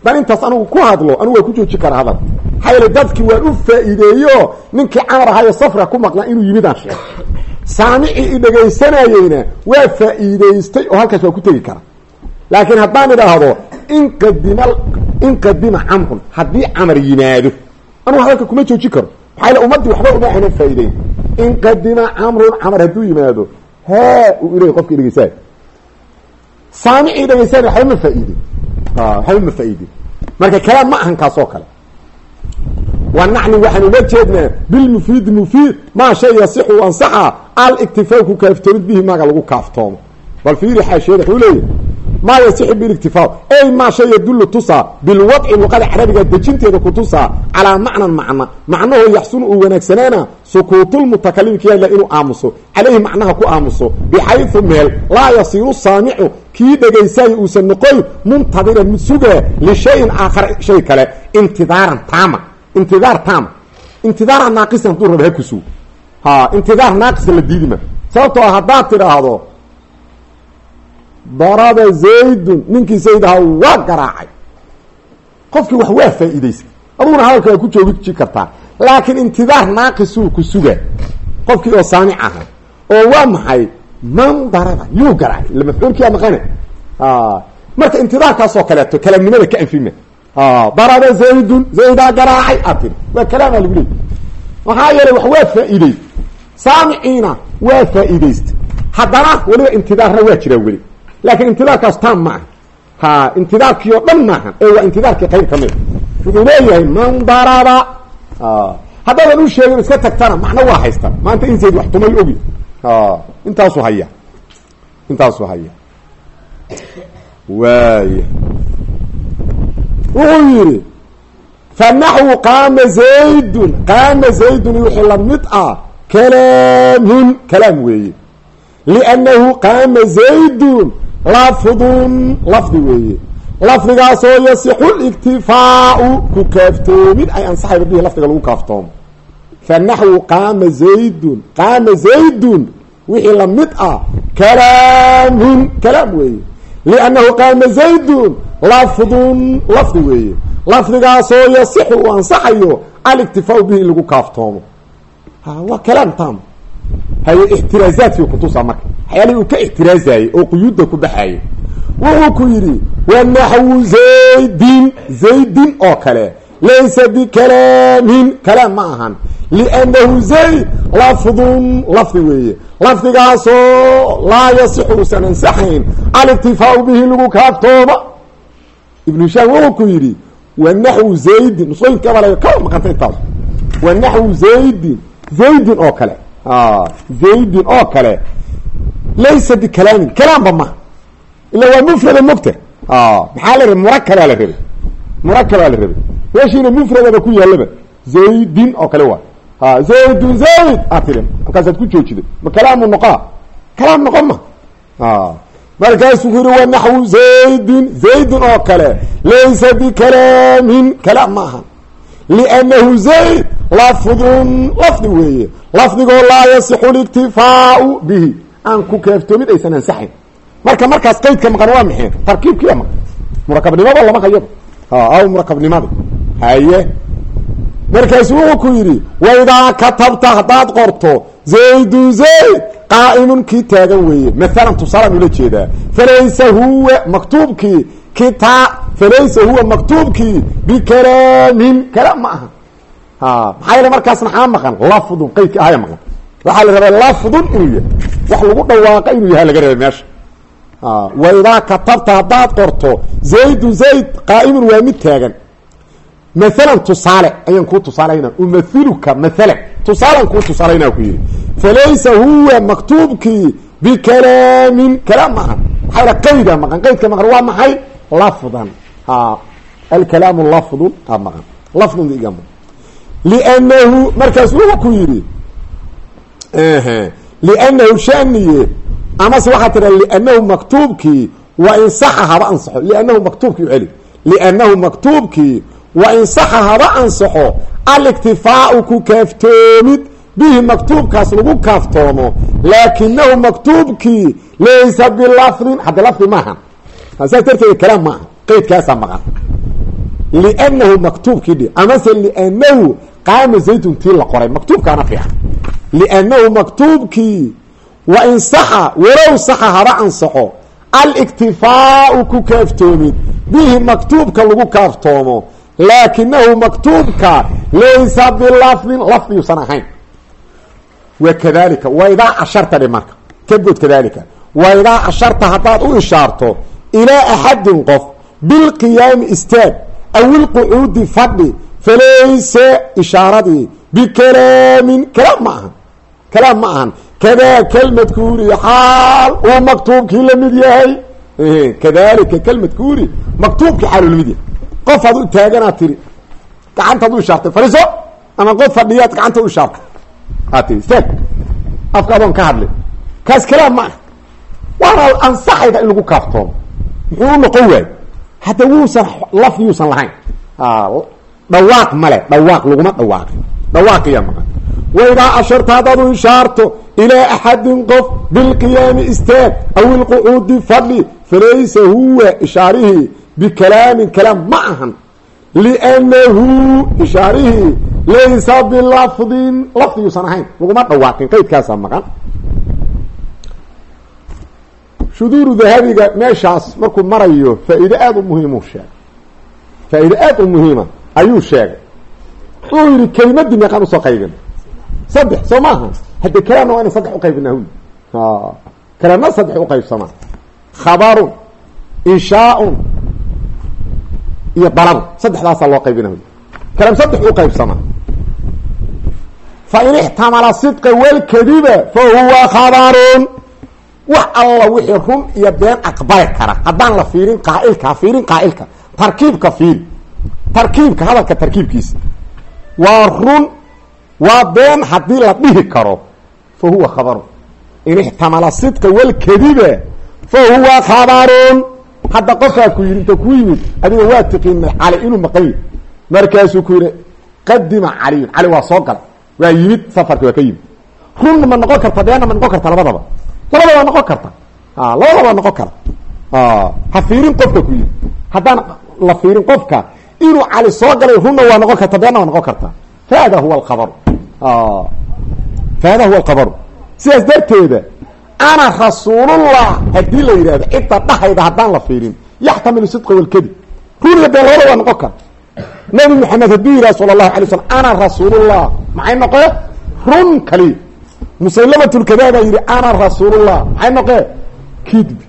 dan intaas anigu ku hadlo anigu waa ku jooji kara hadal maxaa yeele dadkii waan u faa'iideeyo ninkii camar ahaayo safra ku maqnaa inuu yimidaan sheeg saamicii i dhegaysanayeyna waa faa'iidaystay oo halkaas waa ku tegi kara laakiin haddaan idhaahdo inqadima inqadima camrun haddii camar yimaado anugu hadalka kuma jooji karo maxaa yaele ummaddii waxba uma aanan faa'iideyn inqadima camrun camar hadduu yimaado hee uu ilay qofkii dhegeysaay saamicii dhegeysanay waxba ma faa'iidin. Waxba ma faa'iidin. Marka kalaam ma ahan kaas oo kale. Wa nacni waxaan ula jeednaa bilmufiidi mufiid maa shay yasixu ansaxa aliktifaa ku kaaftoomid bihi maaga lagu kaaftoomo. Bal fiiri xaasheeda wuxuu leeyahy maa yasixu biliktifaa ey maa shay yadullu tusaa bilwadci luqada carabiga dejinteeda ku tusaa calaa macnan macna. Macnahoo yaxsunu uu wanaagsanaana sukuutulmutakalimi kiyala inuu aamuso. Calayhi macnaha ku aamuso. Bixaysu meel laa yasiiru saamicu kii dhegaysaaya uusan noqoyn muntadiran mid sugaa lishayin aakhar shay kale. Intidaaran taama. Intidaar taama. Intidaara naaqisan hadduu raba ha ku sugo ha intidaar naaqisa la diidima. Sababtoo ah haddaad tidhaahdo daraba zaydun ninkii zayd ahaa waa garaacay. Qofkii wax waa faa'iidaysay aduguna hadalka waa ku joogi kartaa. Laakiin intidaar naaqisuu ku suga. Qofkii oo saamic aha oo waa maxay? Man daraba yuu garaacay. Ila mafcuulkiyaa maqane marka intidaarkaasoo kaleeto kalaamnimada ka anfima daraba zaydun zaydaa garaacay aad tiri waa kalaamaa lagu leeyay maxaa yeelay wax waa faa'iidey saamiciina waa faa'iidaysta haddana weliba intidaarna waa jiraa weli laakiin intidaarkaas taam ma aha ha intidaarkii oo dhan maaha. Ee waa intidaarkii qayb ka mida wuxuu leeyahay man daraba haddaadan u sheegin iska tagtana macno waa haysta maanta in zayd wax tumay ogi. Intaasu haya. Intaasu haya. Waaya wuxuu yidhi fanaxwu qaama zaydun. Qaama zaydun wixii la mid ah kalaamun kalaam weeye. Liannahu qaama zaydun lafdun lafdi weeye. Lafdigaasoo yasixu liktifaau ku kaaftoomid ay ansaxayba bihi lafdiga lagu kaaftoomo fa naxwu qaama zaydun qaama zaydun wixii la mid ah kalaamun kalaam weeye. Liannahu qaama zaydun lafdun lafdi weeye. Lafdigaasoo yasixu uu ansaxayo aliktifaau bihi in lagu kaaftoomo. Waa kalaam tam haye ixtiraazaadkii kutusa marka. Waxyaalihii uu ka ixtiraazayey oo quyuudda ku baxayay. Wuxuu ku yidhi wa naxwu zaydin zaydin oo kale laysa bikalaamin. Kalaam ma ahan. Liannahu zayd lafdun lafdi weeye. Lafdigaasoo laa yasixu uusan ansaxayn. Aliktifaau bihi lagu kaaftooba. Ibnu hishaam wuxuu ku yidhi wa naxwu zaydin. Nusooyinka bal kaba maqantay oo kale zaydin oo kale laysa bikalaamin kalaamba ma ila waa mufrada mogta maxaa la rabay murakabaa la rabay murakabaa la rabay meeshiina mufradaba ku yaalaba zaydin oo kale waa zaydun zayd aa tiri markaasaad ku joojiday ma kalaamu noqaa kalaam noqon ma markaasuu ku yihi wa naxwu zaydin zaydin oo kale laysa bikalaamin kalaam ma aha zayd lafdun lafdi weeye. Lafdigoo laa yasixu liktifaau bihi. Aan ku kaaftoomin aysan ansaxayn marka markaas qaydka maqan waa maxay? Tarkiibkiya maqan murakabnimada lama hayaba aw murakabnimada. Haye. Markaasu wuxuu ku yidhi waidaa katabta haddaad qorto zaydun zayd qaa'imun kii taagan weeye. Maalan tusaalaan ula jeedaa. Falaysa huwa maktuubkii kita falaysa huwa maktuubkii bikalaamin kalaam ma aha maxaa yeele markaas maxaa maqan? Lafdun qaydki ahaya maqan. Waxaa la rabaa lafdun inuu wax lagu dhawaaqa inuu yahay laga rabay meesha. Waidaa katabta haddaad qorto zaydun zayd qaa'imun waa mid taagan. Maalan tusaale ayaan kuu tusaalayna umathiluka maalan tusaalan kuu tusaalaynaa ku yidhi. Falaysa huwa maktuubkii bikalaamin kalaam ma aha. Maxaa yala qayda maqan qaydka maqan waa maxay? Lafdan. Alkalaamu lafdun a maqan. Lafdun iga maqan liannahu markaas wuxuu ku yidhi liannahu shaniye amase waxaa tira liannahu maktuubkii wa in saxa haba ansaxo liannahu maktuubkii uceli liannahu maktuubkii wa in saxa haba ansaxo aliktifaau ku kaaftoomid bihi maktuubkaas lagu kaaftoomo laakinahu maktuubkii laysa bilafdin hadda lafdi maaha saas darteeda kalaam maaha qeydkaasaa maqan liannahu maktuubkii dhi amase qaama zaydun tii la qoray maktuubkaana fiican. liannahu maktuubkii wa in saxa walow saxa haba ansaxo aliktifaau ku kaaftoomid bihi maktuubka lagu kaaftoomo laakinahu maktuubka laysa bilafdin lafdiyuusan ahayn wa kadalika waidaa asharta dhe marka kabood kadalika waidaa asharta haddaad u ishaarto ilaa axadin qof bilqiyaami istaag aw fadhi falaysa ishaaradii bikalaamin kalaam ma ahan kalaam ma ahan kadaa kelmadkuuri xaal uu maktuubkii la mid yahay kadalika kelmadkuuri maktuubkii xaal uu la mid yahay qof ad u taaganaad tiri gacantaad u ishaartay fariiso ama qof fadhiyaad gacanta u ishaartay aad tiri istaag afka adoon ka hadlin kaas kalaam ma ah waana ansaxayda in lagu kaaftoomo muxuu u noqon waayo hadda wuusan lafdi yuusan lahayn dhawaaq male dhawaaq laguma dhawaaqi dhawaaqiya maqan. Waidaa asharta haddaad u ishaarto ilaa axadin qof bilqiyaami istaag aw ilqucuudi fadhi falaysa huwa ishaarihii bikalaamin kalaam ma ahan. Liannahu ishaarihii laysa bilafdin lafdi yuusan ahayn laguma dhawaaqin qaydkaasaa maqan. Shuduuru dahabiga meeshaas markuu marayo faa-iide aada u muhiimuu sheegay. Faa-iide aada u muhiima ayuu sheegay. Wuxuu yihi kelimadii meeqaan u soo qaybin. Saddex soo maaha. Hadde kalaamna waa ina saddex uqaybinaa huli kalaamna saddex uqaybsamaa khabarun inshaaun iyo dalabun saddexdaasaa loo qaybina huli kalaam saddex fa in ixtamala sidqa walkadiba fa huwa khabarun wax alla wixii run iyo been aqbali kara. Haddaan la fiirin qaailka fiirin qaailka. Tarkiibka fiiri tarkiibka hadalka tarkiibkiisa. Waa run waa been haddii la dhihi karo fa huwa khabarun. In ixtamala sidqa walkadiba fa huwa khabarun. Hadda qofkaa ku yidhi inta ku yimid adiga waa tiqiinay cali inuu maqan yahy markaasuu ku yidhi qadima caliyun cali waa soo galay. Waa yimid safarki waa ka yimid. Runna ma noqon karta beenna ma noqon karta labadaba. Labada waa noqon karta. Labada waa noqon kara ha fiirin qofka ku yidhi haddaan la fiirin qofka inuu cali soo galay runna waa noqon karta beenna waa noqon karta. Fahada huwa alkhabaru. Fahada huwa alkhabaru. Sidaas darteeda ana rasuulullah haddii la yidhahdo cidda dhahayda haddaan la fiirin yaxtamilu sidqa walkadib runiga been labada waa noqon kara nabi maxamed hadduu yidhah sala allahu alay slam ana rasuulullah. Maxay noqee? Run kaliya musaylamatulkadaabaa yidhi ana rasuulullah. Maxay noqee? Kidbi.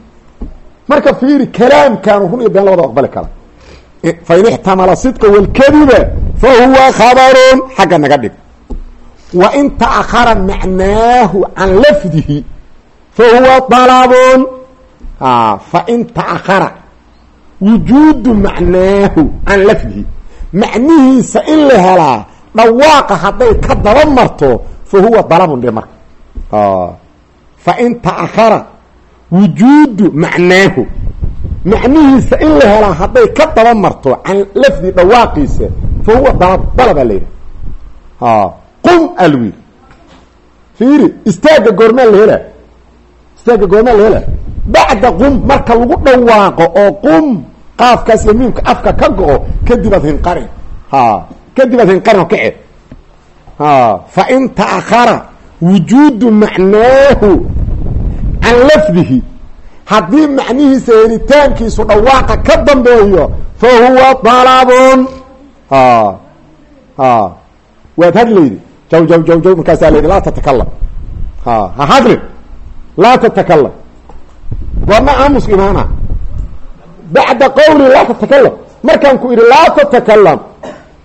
Marka fiiri kalaamkaanu run iyo been labada aqbali kara fain ixtamala sidqa walkadiba fa huwa khabarun xagga naga dhig wa in ta'ahara macnaahu can lafdihi fa huwa dalabun fain ta'ahara wujuudu macnaahu can lafdihi macnihiisa in la helaa dhawaaqa hadday ka daba marto fa dalabun dhe marka fain ta'ahara wujuudu macnaahu macnihiisa in la helaa hadday ka daba marto can lafdi dhawaaqiisa fa huwa dalab dalabaa la yidhaha qum yidhi. Fiiri istaagga goormaa la helaa? Istaagga goormaa la helaa? Bacda qum marka lagu dhawaaqo oo qum qaafkaas iyo miimka afka ka go-o kadibaad hinqarin. Ha kadibaad hinqarin oo kace fa in ta'ahara wujuudu macnaahu can lafdihi haddii macnihiisa helitaankiisu dhawaaqa ka dambeeyo fa huwa dalabun waad hadlaydi jaw jaw jaw jaw markaasaa la yidhi laa tatakalam ha hadlin laa tatakalam goorma aamuska imaana bacda qawli laa tatakalam markaan ku idhi laa tatakalam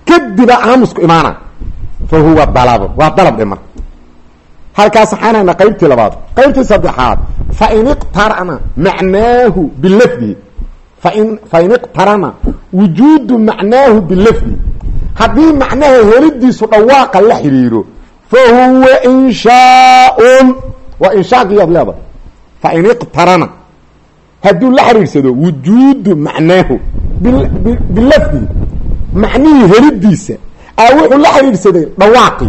kadiba aamusku imaana fa huwa dalabun waa dalab dhe marka halkaas waxaanayna qaybtii labaad. Qaybtii saddexaad fain iqtarana macnaahu bilafdi fain fain iqtarana wujuudu macnaahu bilafdi haddii macnaha helidiisu dhawaaqa la xidhiiro fa huwa inshaaun. Waa inshaagiyaad leeda fain iqtarana. Hadduu la xidhiirsado wujuudu macnaahu bilafdi macnihii helidiisa a wuxuu la xidhiidhsaday dhawaaqi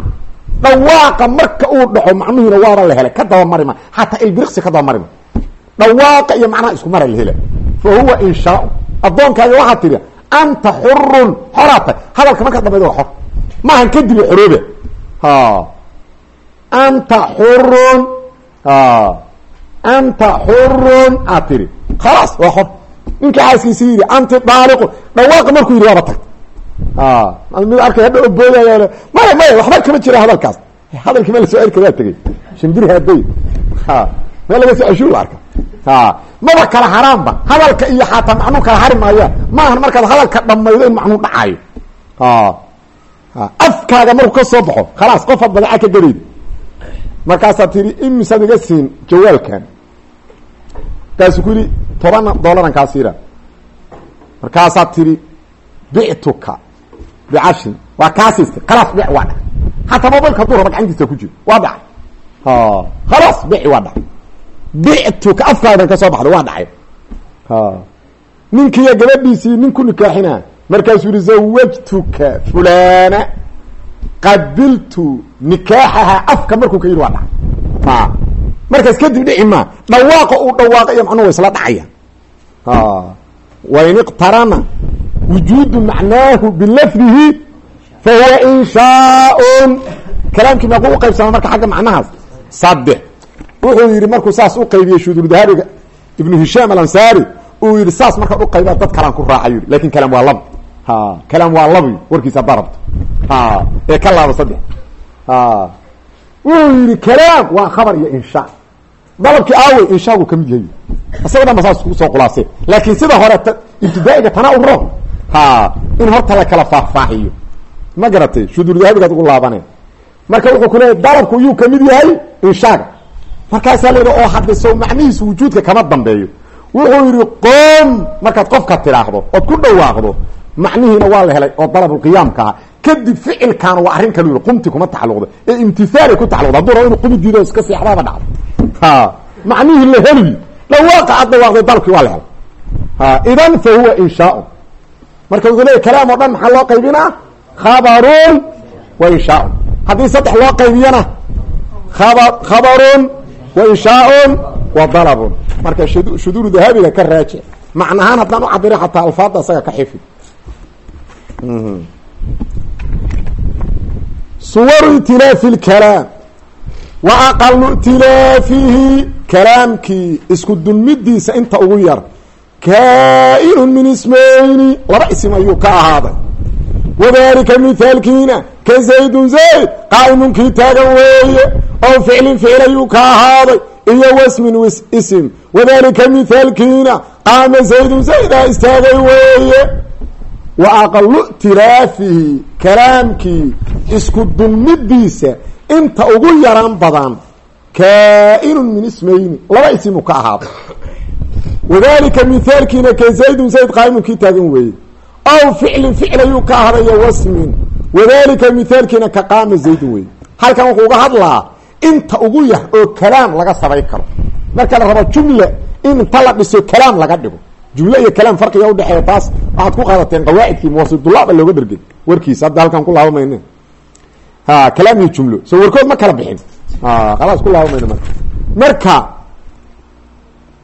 dhawaaqa marka uu dhaco macnuhiina waaba la helay. Ka daba marima. Xataa ilbiriksi ka daba marima. Dhawaaqa iyo macnaha isku mara la hela fa huwa inshaau addoonkaaga waxaa tidhi anta xurun xoraa tay hadalka markaa dambeyd waa xor. Maahan kadib xoroobe. Anta xurun anta xurun aad tidhi khalaas waa xor. Ninkii xaaskiisi yidhi anti daaliqun. Dhawaaqa markuu yidhi waaba tag mid arkay hadha oboodayaal maya maya waxba kama jira hadalkaas. Hadalkii ma la soo erka waa tegey. Shimbiri haday meel laga soo ashuu la arka maba kala haraanba. Hadalka iyo xataa macnuu kala hari maayaan maahan markaad hadalka dhamaydo in macnuu dhacaayo. Afkaaga markuu ka soo baxo khalaas qofaad badaca ka garayd markaasaad tihi imisaad iga siin jawaalkan. Markaasu ku yidhi toban dollaran kaa markaasaad tihi bictuka bicashin waa kaa siistay khalaas bic waa dhacay xataa mobilka hadduu raba gacantiisa ku jiro waa dhacay khalaas bici waa dhacay bictuka afkaadan ka soo baxday waa dhacay ninkiiyo gabadhiisii nin ku nikaaxina markaasuu yihi zawajtuka fulana qabiltu nikaaxaha afka markuu ka yidhi waa dhacay markaas kadib dhici maa dhawaaqa uu dhawaaqa iyo macnuhu wa isla dhacaya wujuudu macnaahu bilafdihi fahuwa inshaaun kalaamkii meequu u qaybsama marka xagga macnahaas saddex wuxuu yidhi markuu saas u qaybiyey shuduurdahabiga ibnu hishaam alansaari uu yidhi saas markaad u qaybaa dad kalaan ku raaca yidhi laakiin kalaam waa lab kalaam waa lab warkiisa haddaa rabto ee ka laaba saddex wuxuu yidhi kalaam waa khabar iyo inshaa dalabkii aawey inshaagu ka mid yahay isaga dhan ba saas ku soo khulaasay laakiin sida hore ibtidaa'iga tana u ro ha in horta la kala faahfaahiyo. Ma garatay? Shuduurdahabigaad ugu laabanay marka wuxuu ku leeyahy dalabku yuu ka mid yahay inshaaga markaasaa la yidhi oo hadiso macnihiisu wujuudka kama dambeeyo. Wuxuu yidhi qoom markaad qofka tidhaahdo ood ku dhawaaqdo macnihiina waa la helay oo dalabulqiyaamka ah. Kadib ficilkaana waa arrin kalu yidhi qumti kuma tacaluqda ee imtihaalay ku tacaluqda hadduu rabo inu qumi diido iska seexdaaba dhacdo. Ha macnihii la heliy dhawaaqa aad dhawaaqday dalabkii waa la helay. Idan fa huwa inshaaun marka wuxuu leeyay kalaam oo dhan maxaa loo qaybinaa khabarun wa inshaaun haddii saddex loo qaybiyana? Aba khabarun wa inshaaun wa dalabun. Marka shuduuru dahabiga ka raajic macnahaan haddaan u cabira xataa alfaadda isaga ka xifid suwaru itilaafi lkalaam wa aqalu itilaafihi kalaamkii isku dulmidiisa inta ugu yar kaa-inun min ismayni laba isim ayuu ka ahaaday wadalika mithaalkiina ka zaydun zayd qaa'imunkii taagan weeye oo ficlin ficil ayuu ka ahaaday iyo wasmin isim wadalika mithaalkiina qaama zaydun zaydaa istaagay weeye wa aqalu itilaafihi kalaamkii isku dulmidiisa inta ugu yaran badan kaa-inun min ismayni laba isimu ka ahaaday wadalika mithaalkiina ka zaydun zayd qaa'imunkii taagan weeye ow ficlin ficil ayuu ka ahadayo wasmin wadalika mithaalkiina ka qaama zaydun weeye halkan wuxuu uga hadlaa inta ugu yar oo kalaam laga samayn karo marka la rabo jumla in inta la dhiso kalaam laga dhigo jumle iyo kalaam farqiga udhexeeya taas waxaad ku qaadateen qawaacidkii muwasidulaba looga dhergey warkiisa hadda halkan ku laaba mayne ha kalaam iyo jumlo so warkood ma kala bixin khalaas ku laaba mayne marka marka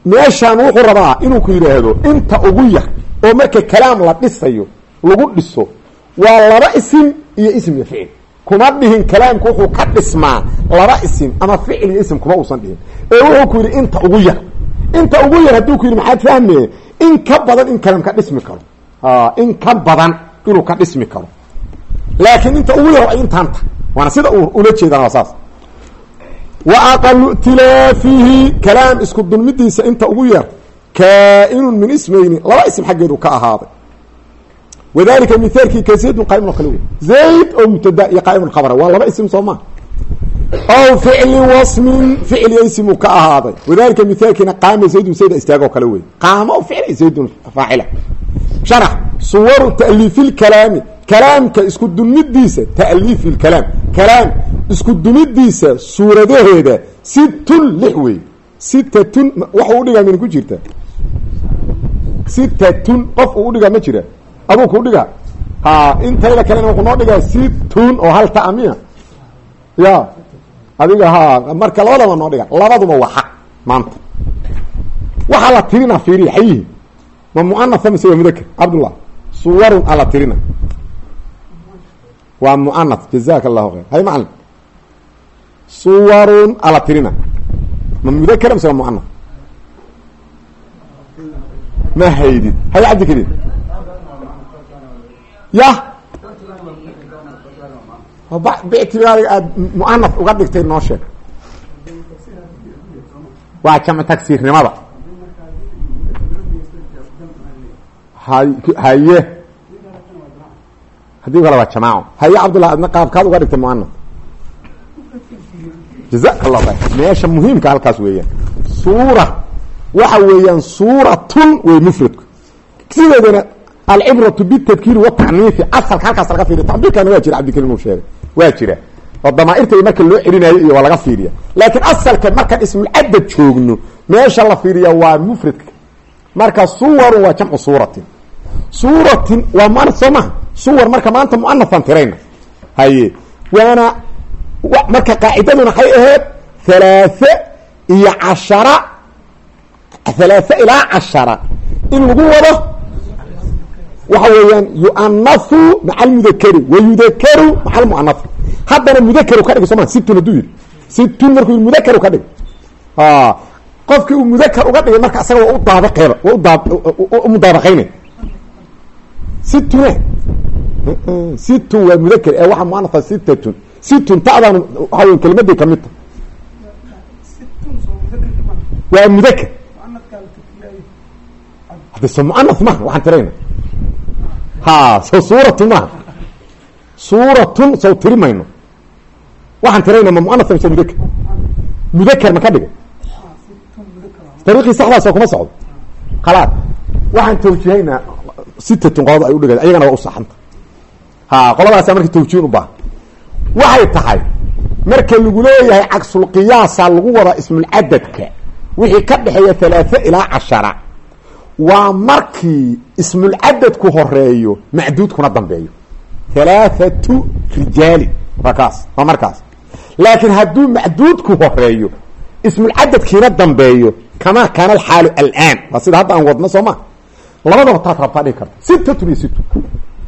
meeshaan wuxuu rabaa inuu ku yidhaahdo inta ugu yar oo marka kalaam la dhisayo lagu dhiso waa laba isim iyo ism iyo ficil. Kuma dhihin kalaamku wuxuu ka dhismaa laba isim ama ficil iyo ism kuma uusan dhihin. Ee wuxuu ku yidhi inta ugu yar. Inta ugu yar hadduu ku yidhi maxaad fahmeye in ka badan in kalaam ka dhismi karo. In ka badan inuu ka dhismi karo. Laakiin inta ugu yar waa intaanta. Waana sida ula jeedaan waa saas wa aqalu itilaafihi kalaam isku dulmidiisa inta ugu yar kaa-inun min ismayni laba ism xaggeedu ka ahaaday wadalika mithaalkii ka zaydun qaa'imun oo kale wey zayd oo mubtada iyo qaa'imun khabara waa laba ism soo maa ow ficli wasmin ficil iyo ismuu ka ahaaday wadalika mithaalkiina qaama zaydun sayda istaagoo kale wey qaama o ficli zaydun faacila sharax suwaru ta'liifi lkalaami kalaamka isku dumidiisa ta'liifi lkalaam kalaam isku dumidiisa suuradaheeda sittun lix wey sitatun waxuu udhigaa min ku jirta. Sitatun qof uu udhigaa ma jira. Aduu ku dhiga ha intayda kalena wuxuu noo dhigaa situn oo hal ta'miya ya adiga ha marka labadaba noo dhiga labaduba waa xaq maanta. Waxaa la tirina fiiriya xayihi ma muanatha mise waa mudaker cabdullah. Suwarun ala tirina. Waa muanath jazaka allahu khayr. Hay macalin suwarun ala tirina. Ma mudakera mise waa muanath ma haydid hay cabdi kadid ya. Bictibaariga aada muanath uga dhigtay noo sheeg waa jamc tagsiirnimada. Hay haye. Haddii kale waa jamaaco haye cabdullah adna qaabkaad uga dhigtay muanath jazaka allahu khayr. Meesha muhiimka halkaas weeyaan. Suura. Waxa weeyaan suuratun wey mufradku sideedana alcibratu bitadkiiri watacniifi asalka halkaas laga fiiriya tacbiirkaana waa jira cabdikarim uu waa jira. Oo damaairta marka loo celinayo iyo waa laga fiiriya. Laakiin asalka markaan ismulcadad joogno meesha la fiiriya waa mufradka marka suwarun waa jamcu suuratin. Suuratin waa maha suwar marka maanta muanafaan tirayna. Haye. Waana marka qaacidaduna waxay ahayd halaatha iyo cashara. Halaatha ilaa cashara. In lagu wado waxa weeyaan yuanahu maca almudakeri wa yudakaru maca almuanahi haddana mudakaru ka dhig sooma situn hadduu yidhi. Situn markuu mudakaru ka dhig qofkii uu mudakar uga dhigay marka asaga waa u daabaqeeba waa udaa mudaabaqaynay situne situn waa mudakar ee waxa muanaha sitatun situn ta'dan kelimaday ka mid ta waa mudakar. Hadde so muanath maha waxaan tirayna. Ha so suuratu maha suuratun sow tiri mayno waxaan tirayna ma muanath mise mudakar. Mudakar ma ka dhigay. Dariiqii saxdaas kuma socdo. Khalaas waxaan tawjihaynaa sitatun qolada ay udhigay ayagana waa u saxanta. Ha qoladaasa marka tawjihin u baahan waxay tahay marka lagu leeyahay cagsulqiyaasa lagu wadaa ismulcadadka wixii ka dhexeeya halaatha ilaa cashara waa markii ismulcadadku horeeyo macduudkuna dambeeyo. Halaathatu rijaali waa kaas waa markaas. Laakiin hadduu macduudku horeeyo ismulcadadkiina dambeeyo kamaa kaana alxaalu alaan. Waa sida hadda aan wadno soo ma? Labadaba taad rabtaa dhigi karta. Sitatun iyo situ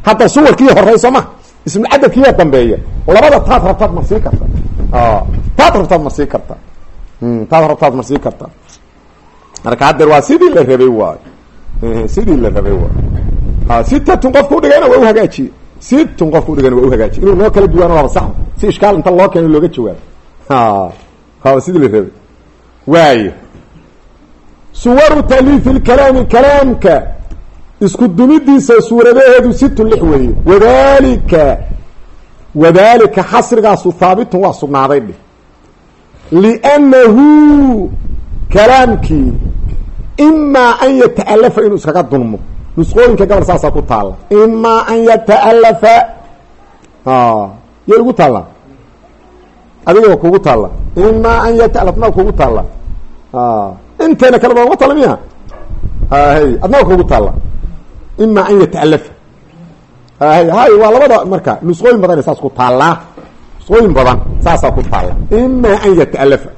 hadda suwarkii horey soo ma ismulcadadkiiyaa dambeeya labada taad rabtaad marsii karta. Taad rabtaad marsii karta. Taad rabtaad marsii karta. Marka haddeer waa sidii la rabay waayo sidii la rabay waayo sitatun qofka udhigayna waa u hagaajiye situn qofka udhigayna waa u hagaajiye inuu noo kala duwaano waaba sax si ishkaal inta loo keeno looga jawaabo waaba sidii la rabay. Waayo. Suwaru taaliifi lkalaami kalaamka isku dumidiisa suuradaheedu situn lix weeye. Wadalika wadalika xasrigaasu haabitun waa sugnaaday dheh. Liannahu kalaamkii imaa an yata'alafa inuu iskaga dunmo nusqooyinka gabal saasaa ku taalla. Imaa an yata'alafa yay ugu taallaa adiga kugu taalla. Imaa an yata adnaga kugu taalla. Inteena kale baa uga taalla miya? Hay adnaga kugu taalla imaa an yata'alafa hay waa labada marka nusqooyin badan saas ku taallaa. nusqooyin badan saasaa ku taalla imaa an yata'alafa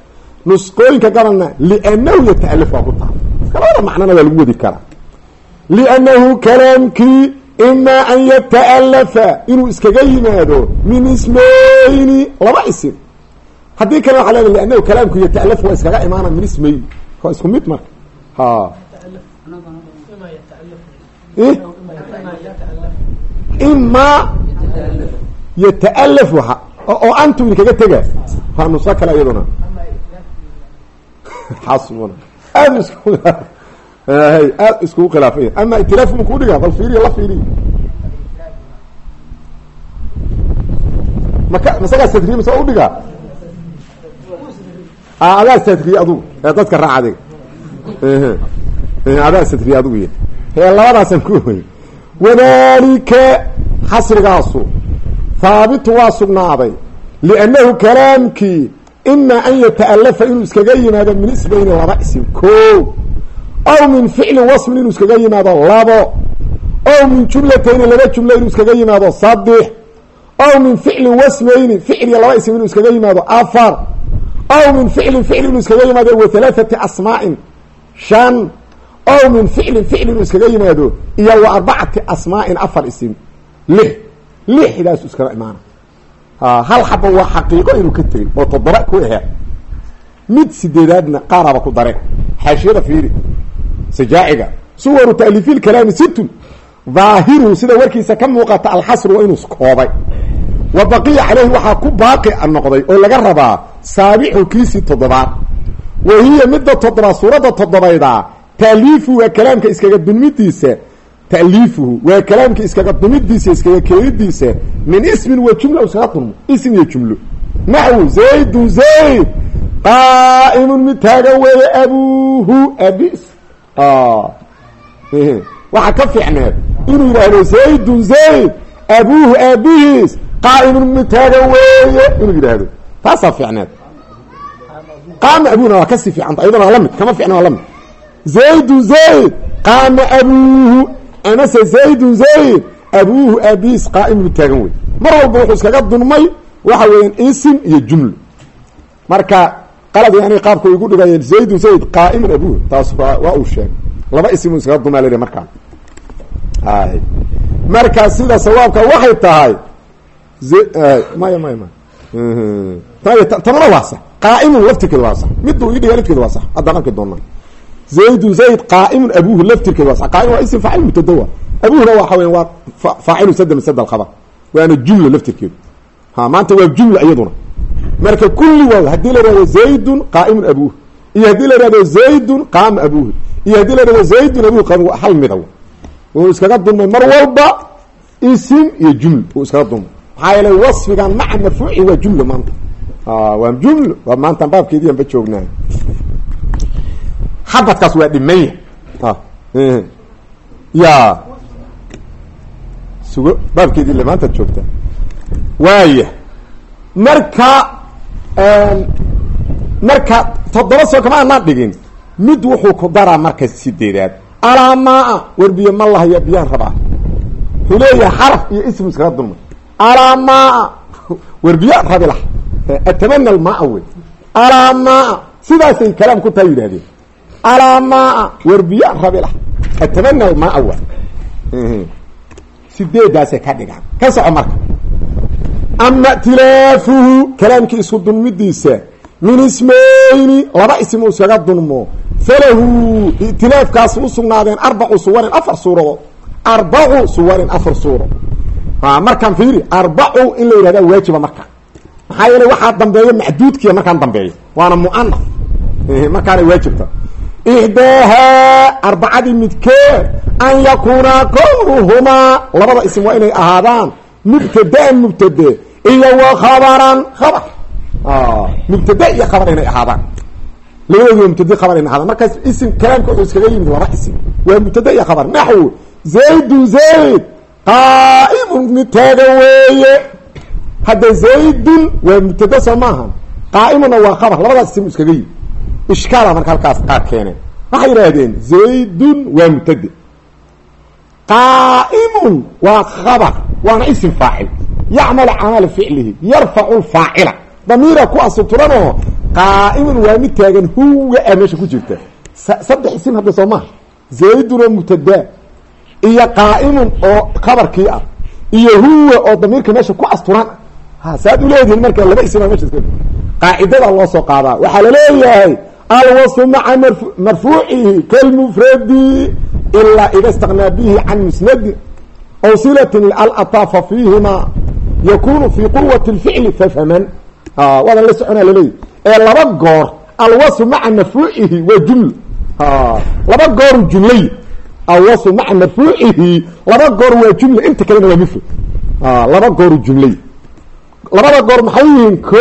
nusqooyinka gabalna liannahu yata'alaf waa ku taalla labada macnona waa lagu wadi karaa. liannahu kalaamkii imaa an yata'alafa inuu iskaga yimaado min ismayni laba isim haddii kale waxa leeda liannahu kalaamku yata'alaf waa iskaga imaana min ismayni waa isku mid marka ha imaa yata'alaf waa oo antu idinkaga tega waa nuso kale iyaduna xasbuna aad isku aad iskugu khilaafaya ama itilaaf ma kuu dhiga bal fiiriya la fiiriya maka masagaa sadriye mase waa udhigaa adaa sadriye adugu dadka raac adiga adaa adugu ee labadaasaan ku hoy wadalika xasrigaasu haabitu waa sugnaaday liannahu kalaamkii ima an yata'alafa inuu iskaga yimaado min ismayni laba isim ko aw min ficlin wasfin inuu iskaga yimaado labo aw min jumlatayni laba jumlo inuu iskaga yimaado saddex aw min ficlin wasmayni ficl iyo laba isim inuu iskaga yimaado afar aw min ficlin ficl inuu iskaga yimaado wa asmaa'in shan aw min ficlin ficl inuu iskaga yimaado iyo wa arbacati asmaa'in afar isim lix lixdaasu iskaga imaana hal xaba waa xaqiiqo inuu ka tegey oo toddoba ku ahe mid sideedaadna qaaraba ku dare xaashiyada fiiri sajaaciga suwaru ta'liifi lkalaami situn dhaahiruhu sida warkiisa ka muuqata alxasru waa inuu koobay wa baqiya caleyhi waxaa ku baaqi noqday oo laga rabaa saabixu kiisii toddobaad wa hiya midda toddobaad suuradda toddobaydaa taaliifu waa kalaamka iskaga dunmidiisa ta'liifuhu waa kalaamka iskaga dumidiisa iskaga keenidiisa min ismin wa jumla iskaga dunmo ism iyo jumlo. Naxwu zaydun zayd. Qaa'imun mid taagan weeye abuuhu abis. Waxaa ka fiicneed inuu yidhaahdo zaydun zayd. Abuuhu aabihiis qaa'imun mid taagan weeye inuu yidhaahdo. Taasaa fiicneed qaama abuhuna waa ka sii fiicanta ayadana waa kama fiicna waa la mid zaydun zayd qaama abuuhu amase zaydun zayd abuuhu aabihiis qaa'imun mid taagan wey mar walba wuxuu iskaga dunmay waxa weeyaan isim iyo jumlo marka qalad yani qaabka igu dhigayeen zaydun zayd qaa'imun abuuhu taas waa uu sheegay laba isim iskaga dumaa la markaan ay marka sida sawaabka waxay tahay maya maya maya tanuna waa sax qaa'imun laftirkeeda waa sax miduu zaydun zayd qaa'imun abuuhu sax qaa'im waa isim faacil mubtadawa abuuhuna waxa weya waa faacilu sada masada alkhabar waana jumla laftirkeedu ha maanta waa jumla iyaduna marka kulli waa haddii la ihahdo zaydun qaa'imun abuuh iyo haddii la ihahdo zaydun qaama abuuhi iyo haddii la ihahdo zaydun abuuh qaam hal mida wuu iskaga dulmay mar walba isim iyo jumlo uu iskaga dulmay maxaa yeelay wasfigan maca marfuuci waa jumlo maanta waa jumlo waa maanta baabkeediian ba joognaa xabadkaas waa dhimanya ya. Sugo baabkeedii le maantaad joogtaa waaya marka marka toddoba soo kama anaan dhigin mid wuxuu ku daraa marka sideedaad. Alaa maa war biyo ma lahaya biyaan rabaa. Wuxuu leeyahay xaraf iyo ismu iskaga dulmay. Alaa maa war biyaan rabi lah atamana almaa wey. Alaa maa sidaasay kalaam ku taa yidhahdeen alaa maa war biyaan rabi lah atamana almaa wa sideedaasay ka dhigaan ka soco marka ama tilaafuhu kalaamkii isku dulmidiisa min ismayni laba ism uu iskaga dulmo falahu itilaafkaas u sugnaadeen arbacu suwarin afar suuradood arbacu suwarin afar suuro a markaan fiiri arbacu in la yihahda waajiba marka maxaa yeele waxaa dambeeya macduudkiya markaan dambeeyo waana muanaf markaanay waajibta ixdaahaa arbacadii midkeed an yakuunaa kownuhumaa labada ism waa inay ahaadaan mubtadaan mubtade iyo wa khabaran khabar mubtada iyo khabar inay ahaadaan labadoodi waa mubtade khabar inay ahaadaan markaas isim kalaamka wuxuu iskaga yimid laba isim waa mubtada iyo khabar naxwu zaydun zayd qaa'imun mid weeye hadda zaydun waa mubtada soo maahan qaa'imuna waa khabar labadaas isim iskaga yimid ishkaala marka halkaas qaar keeneen. Waxay yidhaahdeen zaydun waa mubtade qaa'imun waa khabar waana isim faacil. Yacmalu camala ficlihi yarfacu faacila damiira ku asubturanoo qaa'imun waa mid taagan huwa a meesha ku jirta. Saddex isim hadda soo maha. Zaydun oo mubtadaa iyo qaa'imun oo khabarkii ah iyo huwa oo damiirka meesha ku asturan ha saad uleedihin marka laba ism meesha qaacidada loo soo qaadaa. Waxaa la leeyahay alwasfu maca marfuucihi kalmufradi ilaa ida istaqnaa bihi can musnadi aw silatin alatafa fiihima yakunu fi quwati lficli fafhaman waadan la soconaa laleeyahy ee laba goor alwasfu maca marfuucihi waa jumla laba gooru jumlay alwasfu maca marfuucihi laba goor waa jumla inta kalena waa mufrad laba gooru jumlay labada goor maxay yihiin ko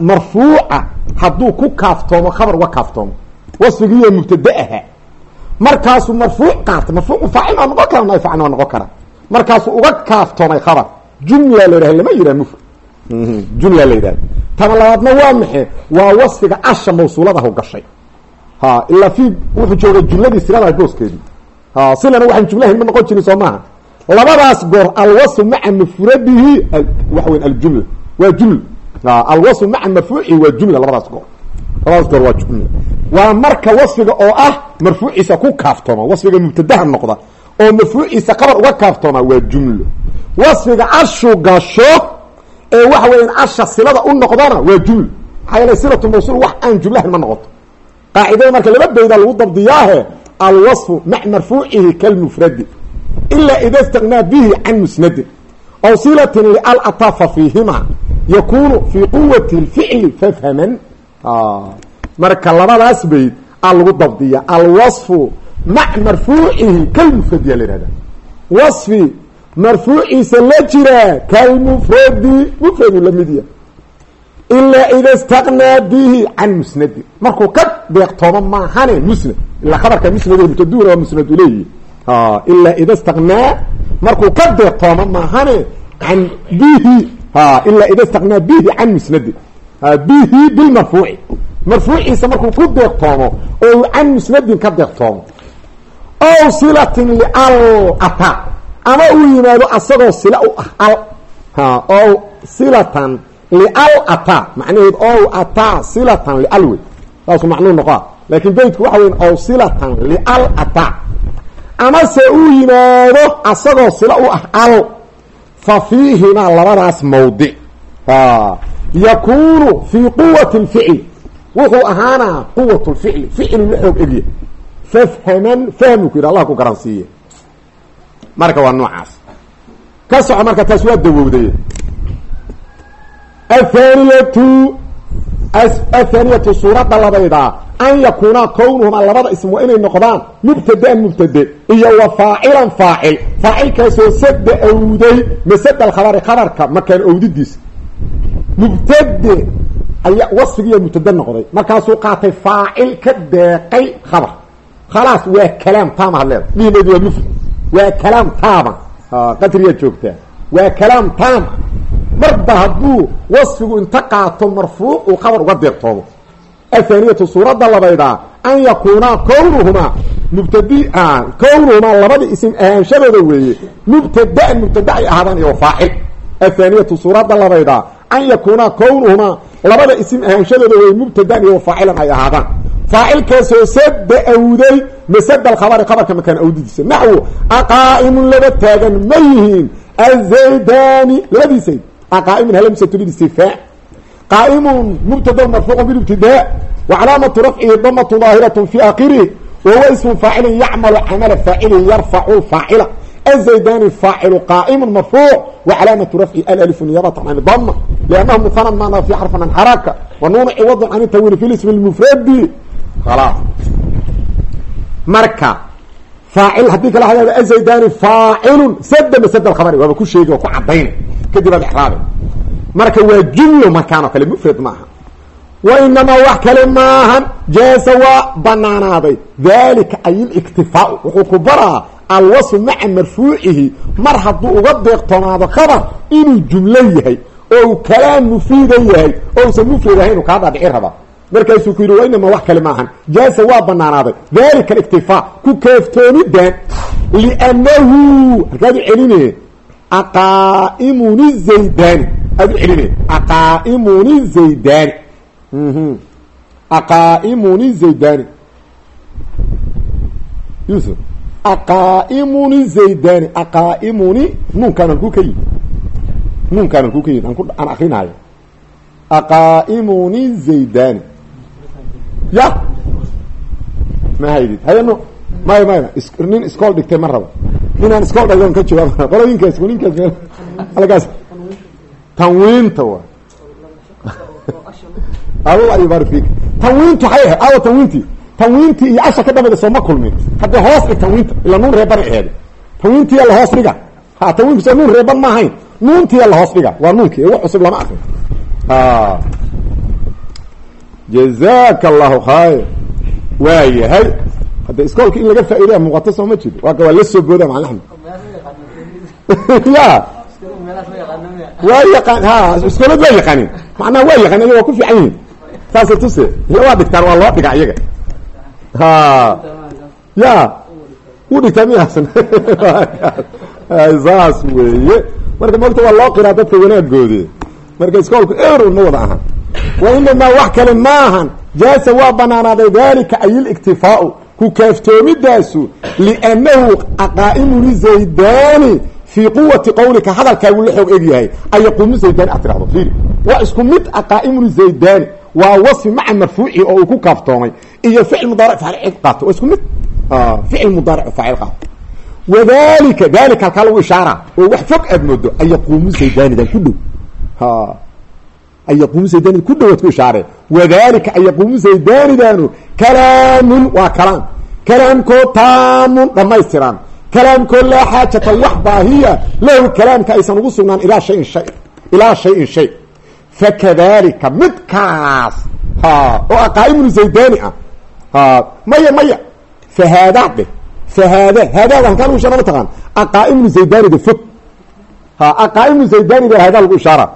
marfuuca hadduu ku kaaftoomo khabar uga kaaftoomo. Wasfigiiya mubtada aha markaasuu marfuuc qaatay marfuucu faacil waa noqon kara naifacna waa noqon kara markaasuu uga kaaftoomay khabar jumla la yidhaha lama yidhaha mufrad. Jumla la yidhahda tana labaadna waa maxe waa wasfiga asha mawsuuladahu gashay. Ha ilaa fi wuxuu joogay jumladii siladaha booskeedii ha silana waxaan jumlahayn ma noqon jirin soo maaha. Labadaas goor alwasfu maca mufradihi waxa weyn aljumla. Waa jumla alwasfu maca marfuucihi waa jumla labadaas goor labadaas goor waa jumla waa marka wasfiga oo ah marfuuciisa ku kaaftooma wasfiga mubtadaha noqda oo marfuuciisa qabar uga kaaftooma waa jumlo wasfiga ashu gasho ee waxa weyan asha silada u noqdana waa jumla maxaa yeele silatu mawsuul wax aan jumlahan ma noqoto qaacidada marka laba bayda lagu dabdiyaahe alwasfu mac marfuucihi kalmufradi ilaa ida istaqnaa bihi can musnadin aw silatin lialatafa fiihima yakunu fi quwati lficli fafhaman. Marka labadaas bayd a lagu dabdiya alwaصfu mac marfuucihi kalmufradi yaa la ihahda waصfi marfuuciisa la jiraa kalmufradi mufradu la mid ya ilaa ida istaqnaa bihi can musnadi. Markuu ka deeqtoomo maahane musnad. Ilaa khabarka musnad mutaduna waa musnad uleeyihi ilaa ida istaqnaa markuu ka deeqtoomo maahane an bihi ilaa ida istaqnaa bihi can musnadi bihi bilmarfuuci marfuuciisa markuu ku deeqtoomo oo can musnadin ka deeqtoomo. Ow silatin lial ata. Ama uu yimaado asagoo sila u ah al. Ow silatan lial ata. Macnaheed ow ata silatan lial wey saasuu macnuu noqoa laakin beytku waxa weya ow silatan lial ata. Amase uu yimaado asagoo sila u ah al fa fiihimaa labadaas mawdic yakunu fii quwati lficli wuxuu ahaanaa quwat lficli ficlu la xoog egya fafhaman fahmu ku yidhi allah ku garansiiye marka waa noocaas ka soco marka taas waa dawowday athaniyatu athaniyatu suuradda labaydaa an yakuunaa kownuhumaa labada ism waa inay noqdaan mubtadaan mubtade iyo wa faacilan faacil faacilkaasoo sada awday masada alkhabari khabarka makaan awdidiisa mubtade ayaa wasfigiiya mubtade noqday markaasuu qaatay faacil ka deeqay khabar khalaas waa kalaam taama hadleeda dhihimeedu waa mufrad waa kalaam taama qadriyaa joogtaa waa kalaam taama marba hadduu wasfigu inta qaato marfuuc uu khabar uga deeqtoomo athaaniyatu suuradda labaydaa an yakuunaa kownuhumaa mubtadian kownuhumaa labada isim ahaanshadooda weeye mubtadaan mubtada ay ahaadaan iyo faacil athaaniyatu suuradda labaydaa an yakuunaa kownuhumaa labada isim ahaanshadooda weeye mubtadaan iyo faacilan ay ahaadaan faacilkaasoo sada awday masada alkhabari khabarka makaan awdidiisa naxwu aqaa'imun laba taagan ma yihiin azaydani labadiisayd aqaa'imun halamsatulibstifaa qaa'imun mubtada marfuucu bilibtidaa wa calaamatu rafcihi damatu daahiratu fi aakhirihi wahuwa ismu faacilin yacmalu camala faacilin yarfacu faacila azaydani faacilu qaa'imun marfuuc wa calaamatu rafci alalifu niyabatan can dama liannahu muhanan maana fi xarfan an xaraka wa nuuna ciwadun can tawili fi lismi lmufradi khalaas marka faacil haddii kala hadaado azaydani faacilun sada masada alkhabari waaba ku sheegi oo ku cadayna kadib aad exraabe marka waa jumlo markaan kale mufrad maaha. Wa inamaa wax kale maahan jaasa waa banaanaaday. Dalika ay iliktifaau wuxuu ku baraa alwasfu maca marfuucihi. Mar hadduu uga deeqtoonaado khabar inuu jumlo yahay oo uu kalaam mufiida yahay oo usan mufrad ahayn uu kaa dhaadhici rabaa markaasuu ku yidhi wa inamaa wax kale maahan jaasa waa banaanaaday. Dalika aliktifaa ku keeftoomidan liannahu halkaad u celinee aqaa'imuni zaydani aad u celinee aqaa'imuni zaydani aqaa'imuni zaydani yusuf aqaa'imuni zaydani aqaa'imuni nuunkaan halkuu ka yimid nuunkaan halkuu ka yimid aan ku aan akrinaayo aqaa'imuni zaydani ya ma haydid hayano maya maya nin iskool dhigtay ma rabo ninaan iskool dhign ka jawaab qolooyinkaas ninkaas tanwiinta wa allah yubarik fik tanwiintu hay ahayd awa tanwiintii tanwiintii iyo asha ka dhameyda sooma kulmin. Haddii hoos dhig tanwiinta ila nuun reeban aheed tanwiintiya la hoos dhiga. Ha tanwiinku soo nuun reeban ma ahayn. Nuuntiya la hoos dhiga. Waa nuunkii wax cusub lama akrin jazaka allahu khayr. Waa yahay. Hadda iskoolka in laga faa'iidaya muuqato soo ma jiro waa waa la soo booda macalin axmed ya waa yaqaan ha iskoolad waa yaqaanin. Macnaha waa yaqaan iyaga waa ku fiican yihiin. Saasa tuse ila waa dhigtaan waa loo dhiga iyaga. Ha. Ya wuu dhigtaa miyaasan saas weeye. Marka mogta waa loo qiraa dadka wanaagoode marka iskoolku erun ma wada ahan. Wa inamaa wax kale ma ahan. Jaasa waa banaanaaday dalika ay iliktifaau ku kaaftoomiddaasu liannahu aqaa'imuni zaydani fii quwati qawlika hadalkaagu la xoog egyahay an yaquumu zaydani aad tirahdo fiiri. Waa isku mid aqaa'imuni zaydani waa wasfi maca marfuuci oo uu ku kaaftoomay iyo ficil mudaaric faacil qaato. Waa isku mid ficil mudaaric faacil qaato. Wadalika dalika halkaa lagu ishaara oo wax fog aad moodo an yaquumu zaydanidan ku dhow. An yaquumu zaydani ku dhowaad ku ishaaree wadalika an yaquumu zaydanidanu kalaamun waa kalaam. Kalaamkoo taamun dhamaystiran kalaamkoo laa xaajata wax baahiya lahu kalaamka aysan ugu sugnaan ilaa shayin shay ilaa shayin shay. Fakadalika midkaas oo aqaa'imnu zaydani ah ha maya maya. Fahaadaa dheh fahaada haadaada halkaa lagu ishaara mataqaan aqaa'imnu zaydanida fog. Aqaa'imnu zaydanida haadaa lagu ishaara.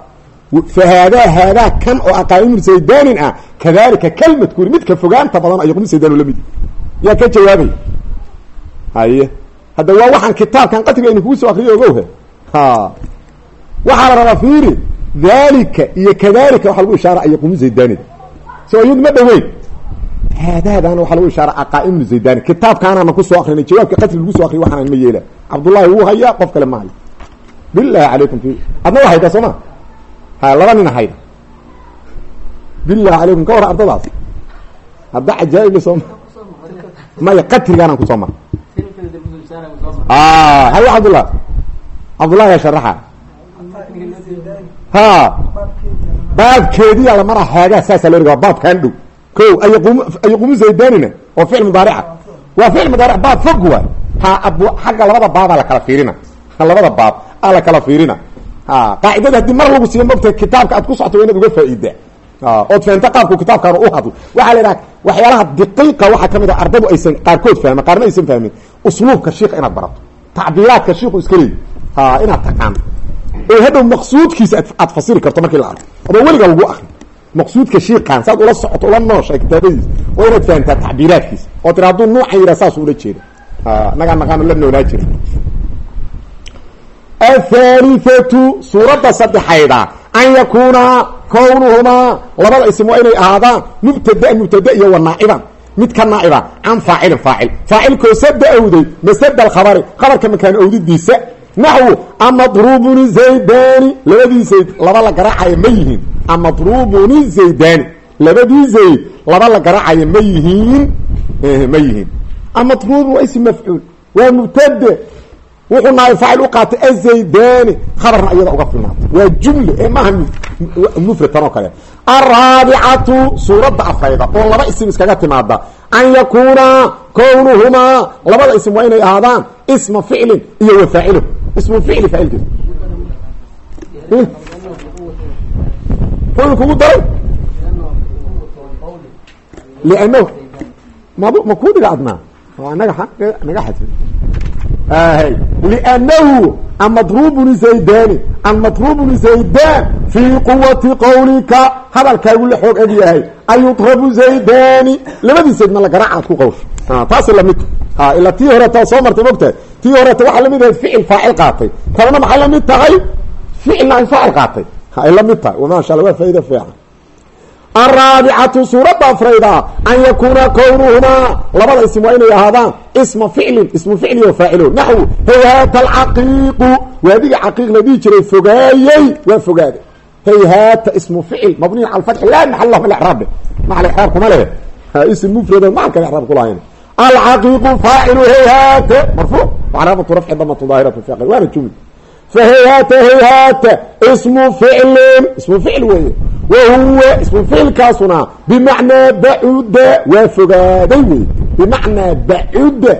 Fahaadaa haadaa kan oo aqaa'imnu zaydanin ah kadalika kalmadkuuri midka fogaanta badan ayaqum zaydan la mid yaa ka jawaabay? Haye hadda waa waxaan kitaabkan qatriga aynu kugu soo akriyo ogowha ha. Waxaa la rabaa fiiri dalika iyo kadalika waxaa lagu ishaara ayaqumu zaydanida soo iyadu ma dhaweyn. Haadaadana waxaa lagu ishaara aqaa'imnu zaydani kitaabkaanana ku soo akrinay jawaabka qatri lagu soo akriy waxaan ma yeela. Cabdullahi wuu hayaa qof kale ma hayo calaykum fi adna waa haydaa soo ma? Ha laba nin hayda bilahi calaykum ka war ardadaas hadda cajaaibla sooma maya qatrigaanaan ku soo mara haye cabdullah cabdullahi yaa sharaxa. Ha. Baabkeediyaa la maraa haagaa saasaa loo waa baabkaan dhow. Ko ayaqumu zaydanina oo ficil mudaarica. Waa ficil mudaaric baab fog waay. Ha ab xagga labada baabaa la kala fiirina. Labada baab aa la kala fiirina. Ha qaacidada haddii mar lagu siiyo mogta kitaabka aad ku socoto waa inaad uga faa'iida ood fahamta qaabku kitaabkaan u hadlo waxaa la idhaha waxyaalaha diqiiqa waxaa ka mid a ardadu aysan qaarkood fahmin qaarna aysan fahmin usluubka shiika inaad barato tacbiiraadka shiiku iska leeyi ha inaad taqaan. Oo hadhow maqsuudkiisa aad fasiri karto markii la arko adoo weliga lagu akri maqsuudka shiiqan saad ula socoto ula nooshay kitaabadiisa waa inaad fahamtaa tacbiiraadkiisa. Oo tira hadduu nuucan yidhah saas ula jeeda nagaa naqaano la noolaa jira. Athalithatu suuradda saddexayda an yakuuna kownuhumaa labada ism waa inay ahaadaan mubtada mubtada iyo wa naaciban mid ka naaciba can faacilin faacil. Faacilkoo sada awday masada alkhabari khabarka makaan awdidiisa naxwu amadrubuni zaydani labadii zayd laba la garaacaya ma yihiin. Amadrubuni zaydani labadii zayd laba la garaacaya ma yihiin. Ma yihiin. Amadrubun ism mafcuul? Waa mubtade wuxuu naay faacil u qaatay azaydani khabarna uga filnaatay. Waa jumle ee maaha mufrad tan oo araabicatu suuradda afrayda oo laba isim iskaga timaada an yakuuna kownuhumaa labada ism waa inay ahaadaan isma ficlin iyo wa faacilo ismu ficli faacilkiisa muxuu kugu daray liannahu mad ma kuu لأنه المضروب زaydاn المضروب زaydاn في quوaةi qwlika hadalkaagu la xoog eg yahay ayuطرب زaydاni labadii zayd ma la garaacaad ku qawsha taas lamid ila tii horeta soo martay mogtahay tii horeta waxaa lamid ahayd ficil faacil qaatay kalena maxay lamid tahay ficilna ay faacil qaatay ay lamid tahay maasha alla waa faaida fiican araabicatu suuradda afrayda an yakuuna kownuhumaa labada ism waa inay ahaadaan isma ficlin ismu ficli oo faacilo naxwu hayhaata alcaqiiqu waadiga caqiiq la dhihi jiray fogaayey waa fogaaday hayhaata ismu ficil mabniy cala fatxi laa maxal lahu icraab macal icraab kuma leh ism mufrado macalkan icraab kulahayn alcaqiiqu faacilu hayhaata marfuuc wacalaamatu rafci damatu daahiratu fi waana jumla fahayhaata hayhaata ismu ficlin ismu ficil weeye wahuwa ismu ficilkaasuna bimacnaa bacuda waa fogaaday wey bimacnaa bacuda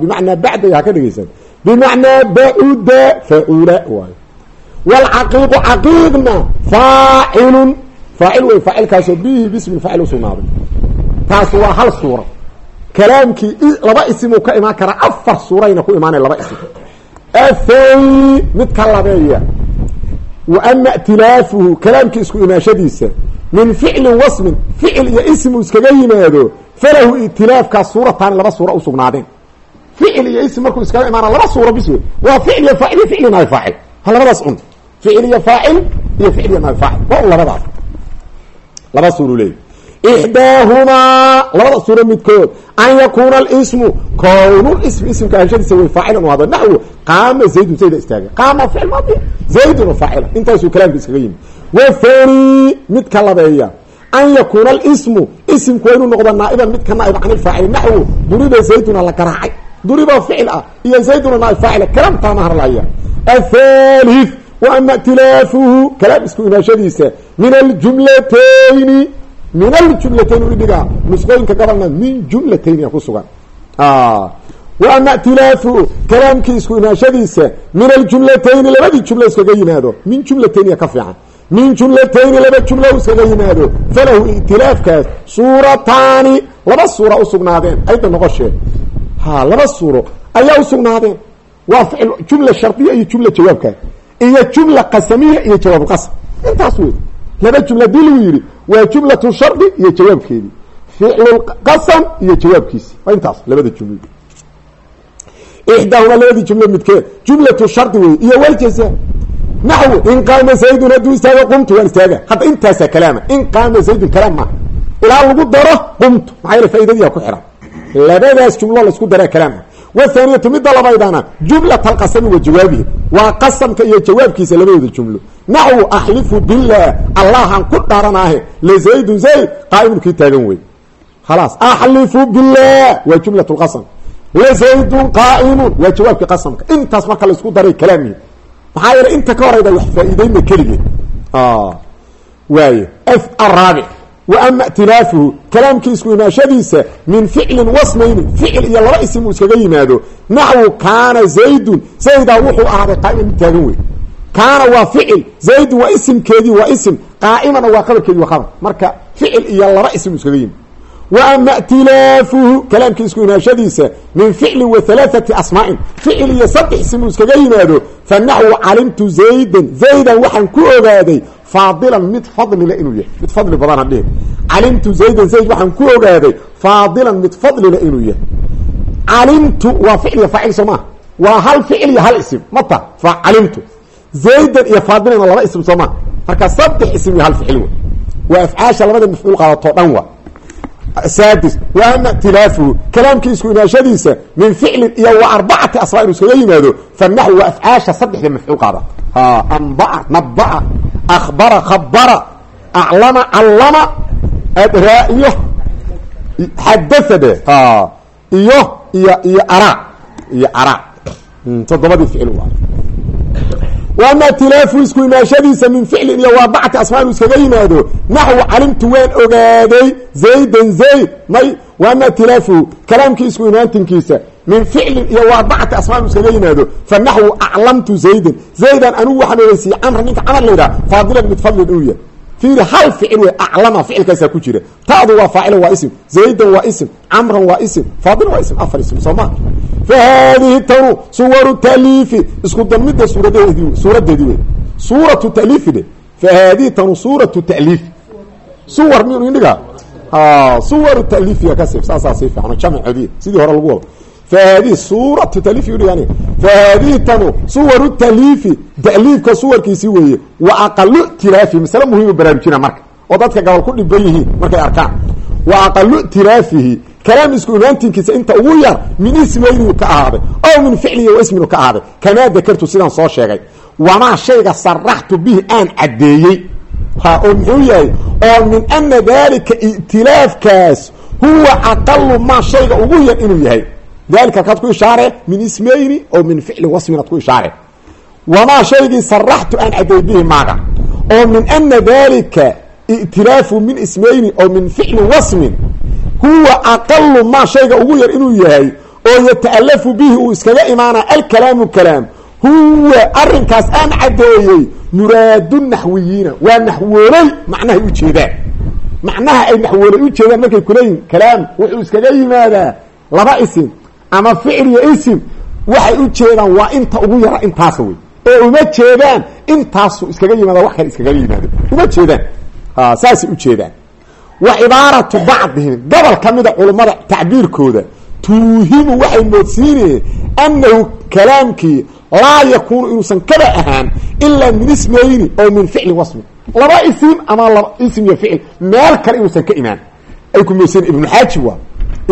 bimacnaa bacday ha ka dhegeysan bimacnaa bacuda facula waayo. Wlcaqiiqu caqiiqna faacilun faacil wey faacilkaasoo bihi bismi faacil usugnaaday taas waa hal suura. Kalaamkii laba isimuu ka imaan karaa afar suurayna ku imaanaya laba isim. Athani mid ka labeeya wa ama اtilaafuhu kalaamkii isku imaashadiisa min ficlin wasmin ficil iyo ismu iskaga yimaado falahu itilaafkaas suurataani laba suura usugnaadeen ficil iyo ism markuu iskaga imaana laba suura bis wey waa ficil iyo faacil iyo ficil naay faacil ha labadaas un ficil iyo faacil iyo ficil iyo naay faacil waa un labadaas laba suuru leeyahy ixdaahumaa labada suuro midkood an yakuuna alismu kownul ismi ismka ahashadiisa way faacilan u hada naxwu qaama zaydun zayda istaaga qaama ficil maadi zaydun faacila intaasuu kalaamka iskaga yimi wafani mid ka labeeya an yakuuna alismu isimku waa inuu noqdo naa'iban mid ka naa'ib can ilfaacili naxwu duriba zayduna la garaacay duriba ficil ah iyo zayduna naa'ib faacila kalaamtaama harlaya athalith wa ama itilaafuhu kalaam isku imaashadiisa min aljumlatayni min aljumlatayn udhigaa nusqooyinka gobolna min jumlataynia ku sugan. Wa ama itilaafu kalaamkii isku imaashadiisa min aljumlatayni labadii jumlo iskaga yimaado min jumlataynia ka fiican. Min jumlatayni laba jumlo iskaga yimaado falahu itilaafkaas suurataani laba suura usugnaadeen ayda noqoshee ha laba suuro ayaa usugnaadeen waa ficil jumla shardiya iyo jumla jawaabkaa iyo jumla qasamiya iyo jawaab qasam intaas wey laba jumla haddii lagu yidhi waa jumlatu shardi iyo jawaabkeedii ficlu qasam iyo jawaabkiisi. Waa intaas labada jumlo ixdaahuma labadii jumlo midkeed. Jumlatu shardi wey iyo waljaza naxwu in qaama zaydun hadduu istaago qumtu waan istaaga hadda intaasaa kalaama. In qaama zaydun kalaam maaha ilaa lagu daro qumtu. Maxaa yele faaidadiia ku xihan labadaas jumlo la isku daraa kalaama wathaaniyatu midda labaydana jumlat alqasami wa jawaabihi. Waa qasamka iyo jawaabkiisa labadooda jumlo. Naxwu axlifu bilah allahan ku dharanaahe. Lazaydun zayd qaa'imun kii taagan wey khalaas. Axlifu bilah waa jumlat lqasam lazaydun qaa'imun. Waa jawaabkii qasamka. Intaas marka la isku daray kalaamii maxaa yeele inta ka horayda wax faa'iideyna keligeed waaye araabic wa ama itilaafuhu kalaamkii isku imaashadiisa min ficlin wasmayni ficil iyo laba isim uu iskaga yimaado. Naxwu kaana zaydun zaydaa wuxuu ahaaday qaa'iman mid taagan wey kaana waa ficil zaydun waa isimkeedii waa isim qaa'imana waa qabarkeedii waa qabar. Marka ficil iyo laba isim uu iskaga yimid. Wa ama itilaafuhu kalaamkii isku imaashadiisa min ficlin wa halaaثati asmaa'in ficil iyo saddex isim iskaga yimaado fa naxwu calimtu zaydan zaydan ogaaday faadilan mid fadlile inuu yahay mid fadli badan hadhihi calimtu zaydan zayd waxaan ku ogaaday faadilan mid fadlile inuu yahay calimtu waa ficil iyo faacil soo maa waa hal ficil iyo hal isim mata calimtu zaydan iyo faadilana laba ism soo maa marka saddex ism iyo hal ficil waa afcaasha labada mafcuul qaadato dhan saadis wa ama tilaafuhu kalaamkii isku imaashadiisa min ficlin iyo wa arbacati asmaa inuu iskaga yimaado fanaxw waa afcaasha saddexda mafcuul qaada anbaa nabaa akbara khabara aclama callama adraa iyo xadaa de iyo iyo iyo ara iyo ara toddobadii ficil waama tilaafu isku imaashadiisa min ficlin iyo waarbacati asmaa inuu iskaga yimaado. Naxwu calimtu waan ogaaday zaydan zayd may waama tilaafu kalaamkii isku imaantinkiisa min ficlin iyo waarbacati asmaa inuu iskaga yimaado. Fa naxwu aclamtu zaydan. Zaydan anigu waxaan ogeysiiyey camra ninka camar la yidhaha faadilan mid fadlin uu yahay fiiri hal ficil wey aclama ficilkaasaa ku jira ta'du waa faacila waa ism zaydan waa ism camran waa ism faadilan waa ism afar ism soo ma fa haadihi tanu suwaru taliifi isku damidda suuradeedi suuradeedii wey suuratu taliifi dhe fa haadihi tanu suuratu taliifi suwar miynu indhiga suwaru taliifiya kasi saasaa sii fiican jamcoodii sidii hore lagu wado fahadihi suuratu taliifi udhigan fahadihi tanu suwaru taliifi taliifka suwarkiisii weeye wa aqalu tiraafihi masale muhiima baraarujina marka oo dadka gabal ku dhiban yihiin markay arkaan wa aqalu tiraafihi kalaam isku imaantinkiisa inta ugu yar min ismayniu ka ahaaday ow min ficlihi wa isminu ka ahaaday kamaa dakartu sidaan soo sheegay wamaa shayga saraxtu bihi aan caddeeyey oo muxuu yahay oo min ana dalika itilaafkaas huwa aqalu maa shayga ugu yar inuu yahay dalika halkaad ku ishaare min ismayni oo min ficli wasmin ad ku ishaare wamaa shaygii saraxtu aan caddeey bihi maaga oo min ana dalika i'tilaafu min ismayni oo min ficli wasmin huwa aqalu maa shayga ugu yar inuu yahay oo yata'alafu bihi uu iskaga imaana alkalaamu kalaam huwa arrinkaas aan caddeeyey muraadu naxwiyiina waa naxwooley macnahay ujeedaan macnaha ay naxwooley ujeedaan markay kuleeyihin kalaam wuxuu iskaga yimaadaa laba isim ama ficil iyo isim waxay u jeedaan waa inta ugu yara intaasa wey oo uma jeedaan intaasu iskaga yimaada wax kale iskaga yimaado. Uma jeedaan. Saasay ujeedaan wa cibaaratu bacdihim gobol ka mida culummada tacbiirkooda tuuhimu waxay moodsiinayeen annahu kalaamkii laa yakuunu inuusan kaba ahaan ilaa min ismayni oo min ficli wasmi. Laba isim ama laba isim iyo ficil meel kale inuusan ka imaan. Ay ku moodsiinayen ibnu xaajib waa.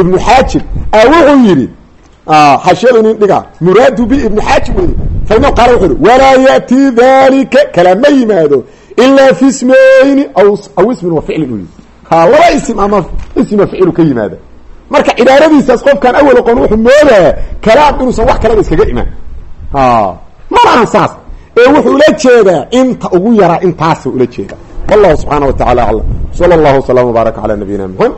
Ibnu xaajib a wuxuu yidhi xashiyadu nin dhiga muraadu bi ibnu xaajib wey faino qaala wuxuu yihi walaa ya'tii dalika kala ma yimaado ilaa fi ismayni aw aw ismin wa ficlin u yidhi ha laba isim ama isima ficilu ka yimaada marka cibaaradiisaas qofkaan awal oqon wuxuu moodaa kalaam inuusan wax kaleba iskaga imaan mana ahan saas ee wuxuu ula jeedaa inta ugu yaraa intaasa ula jeeda wallahu subxaana wa tacala aclam sala allahu wasalam wbaaraka cala nabiyina maxamed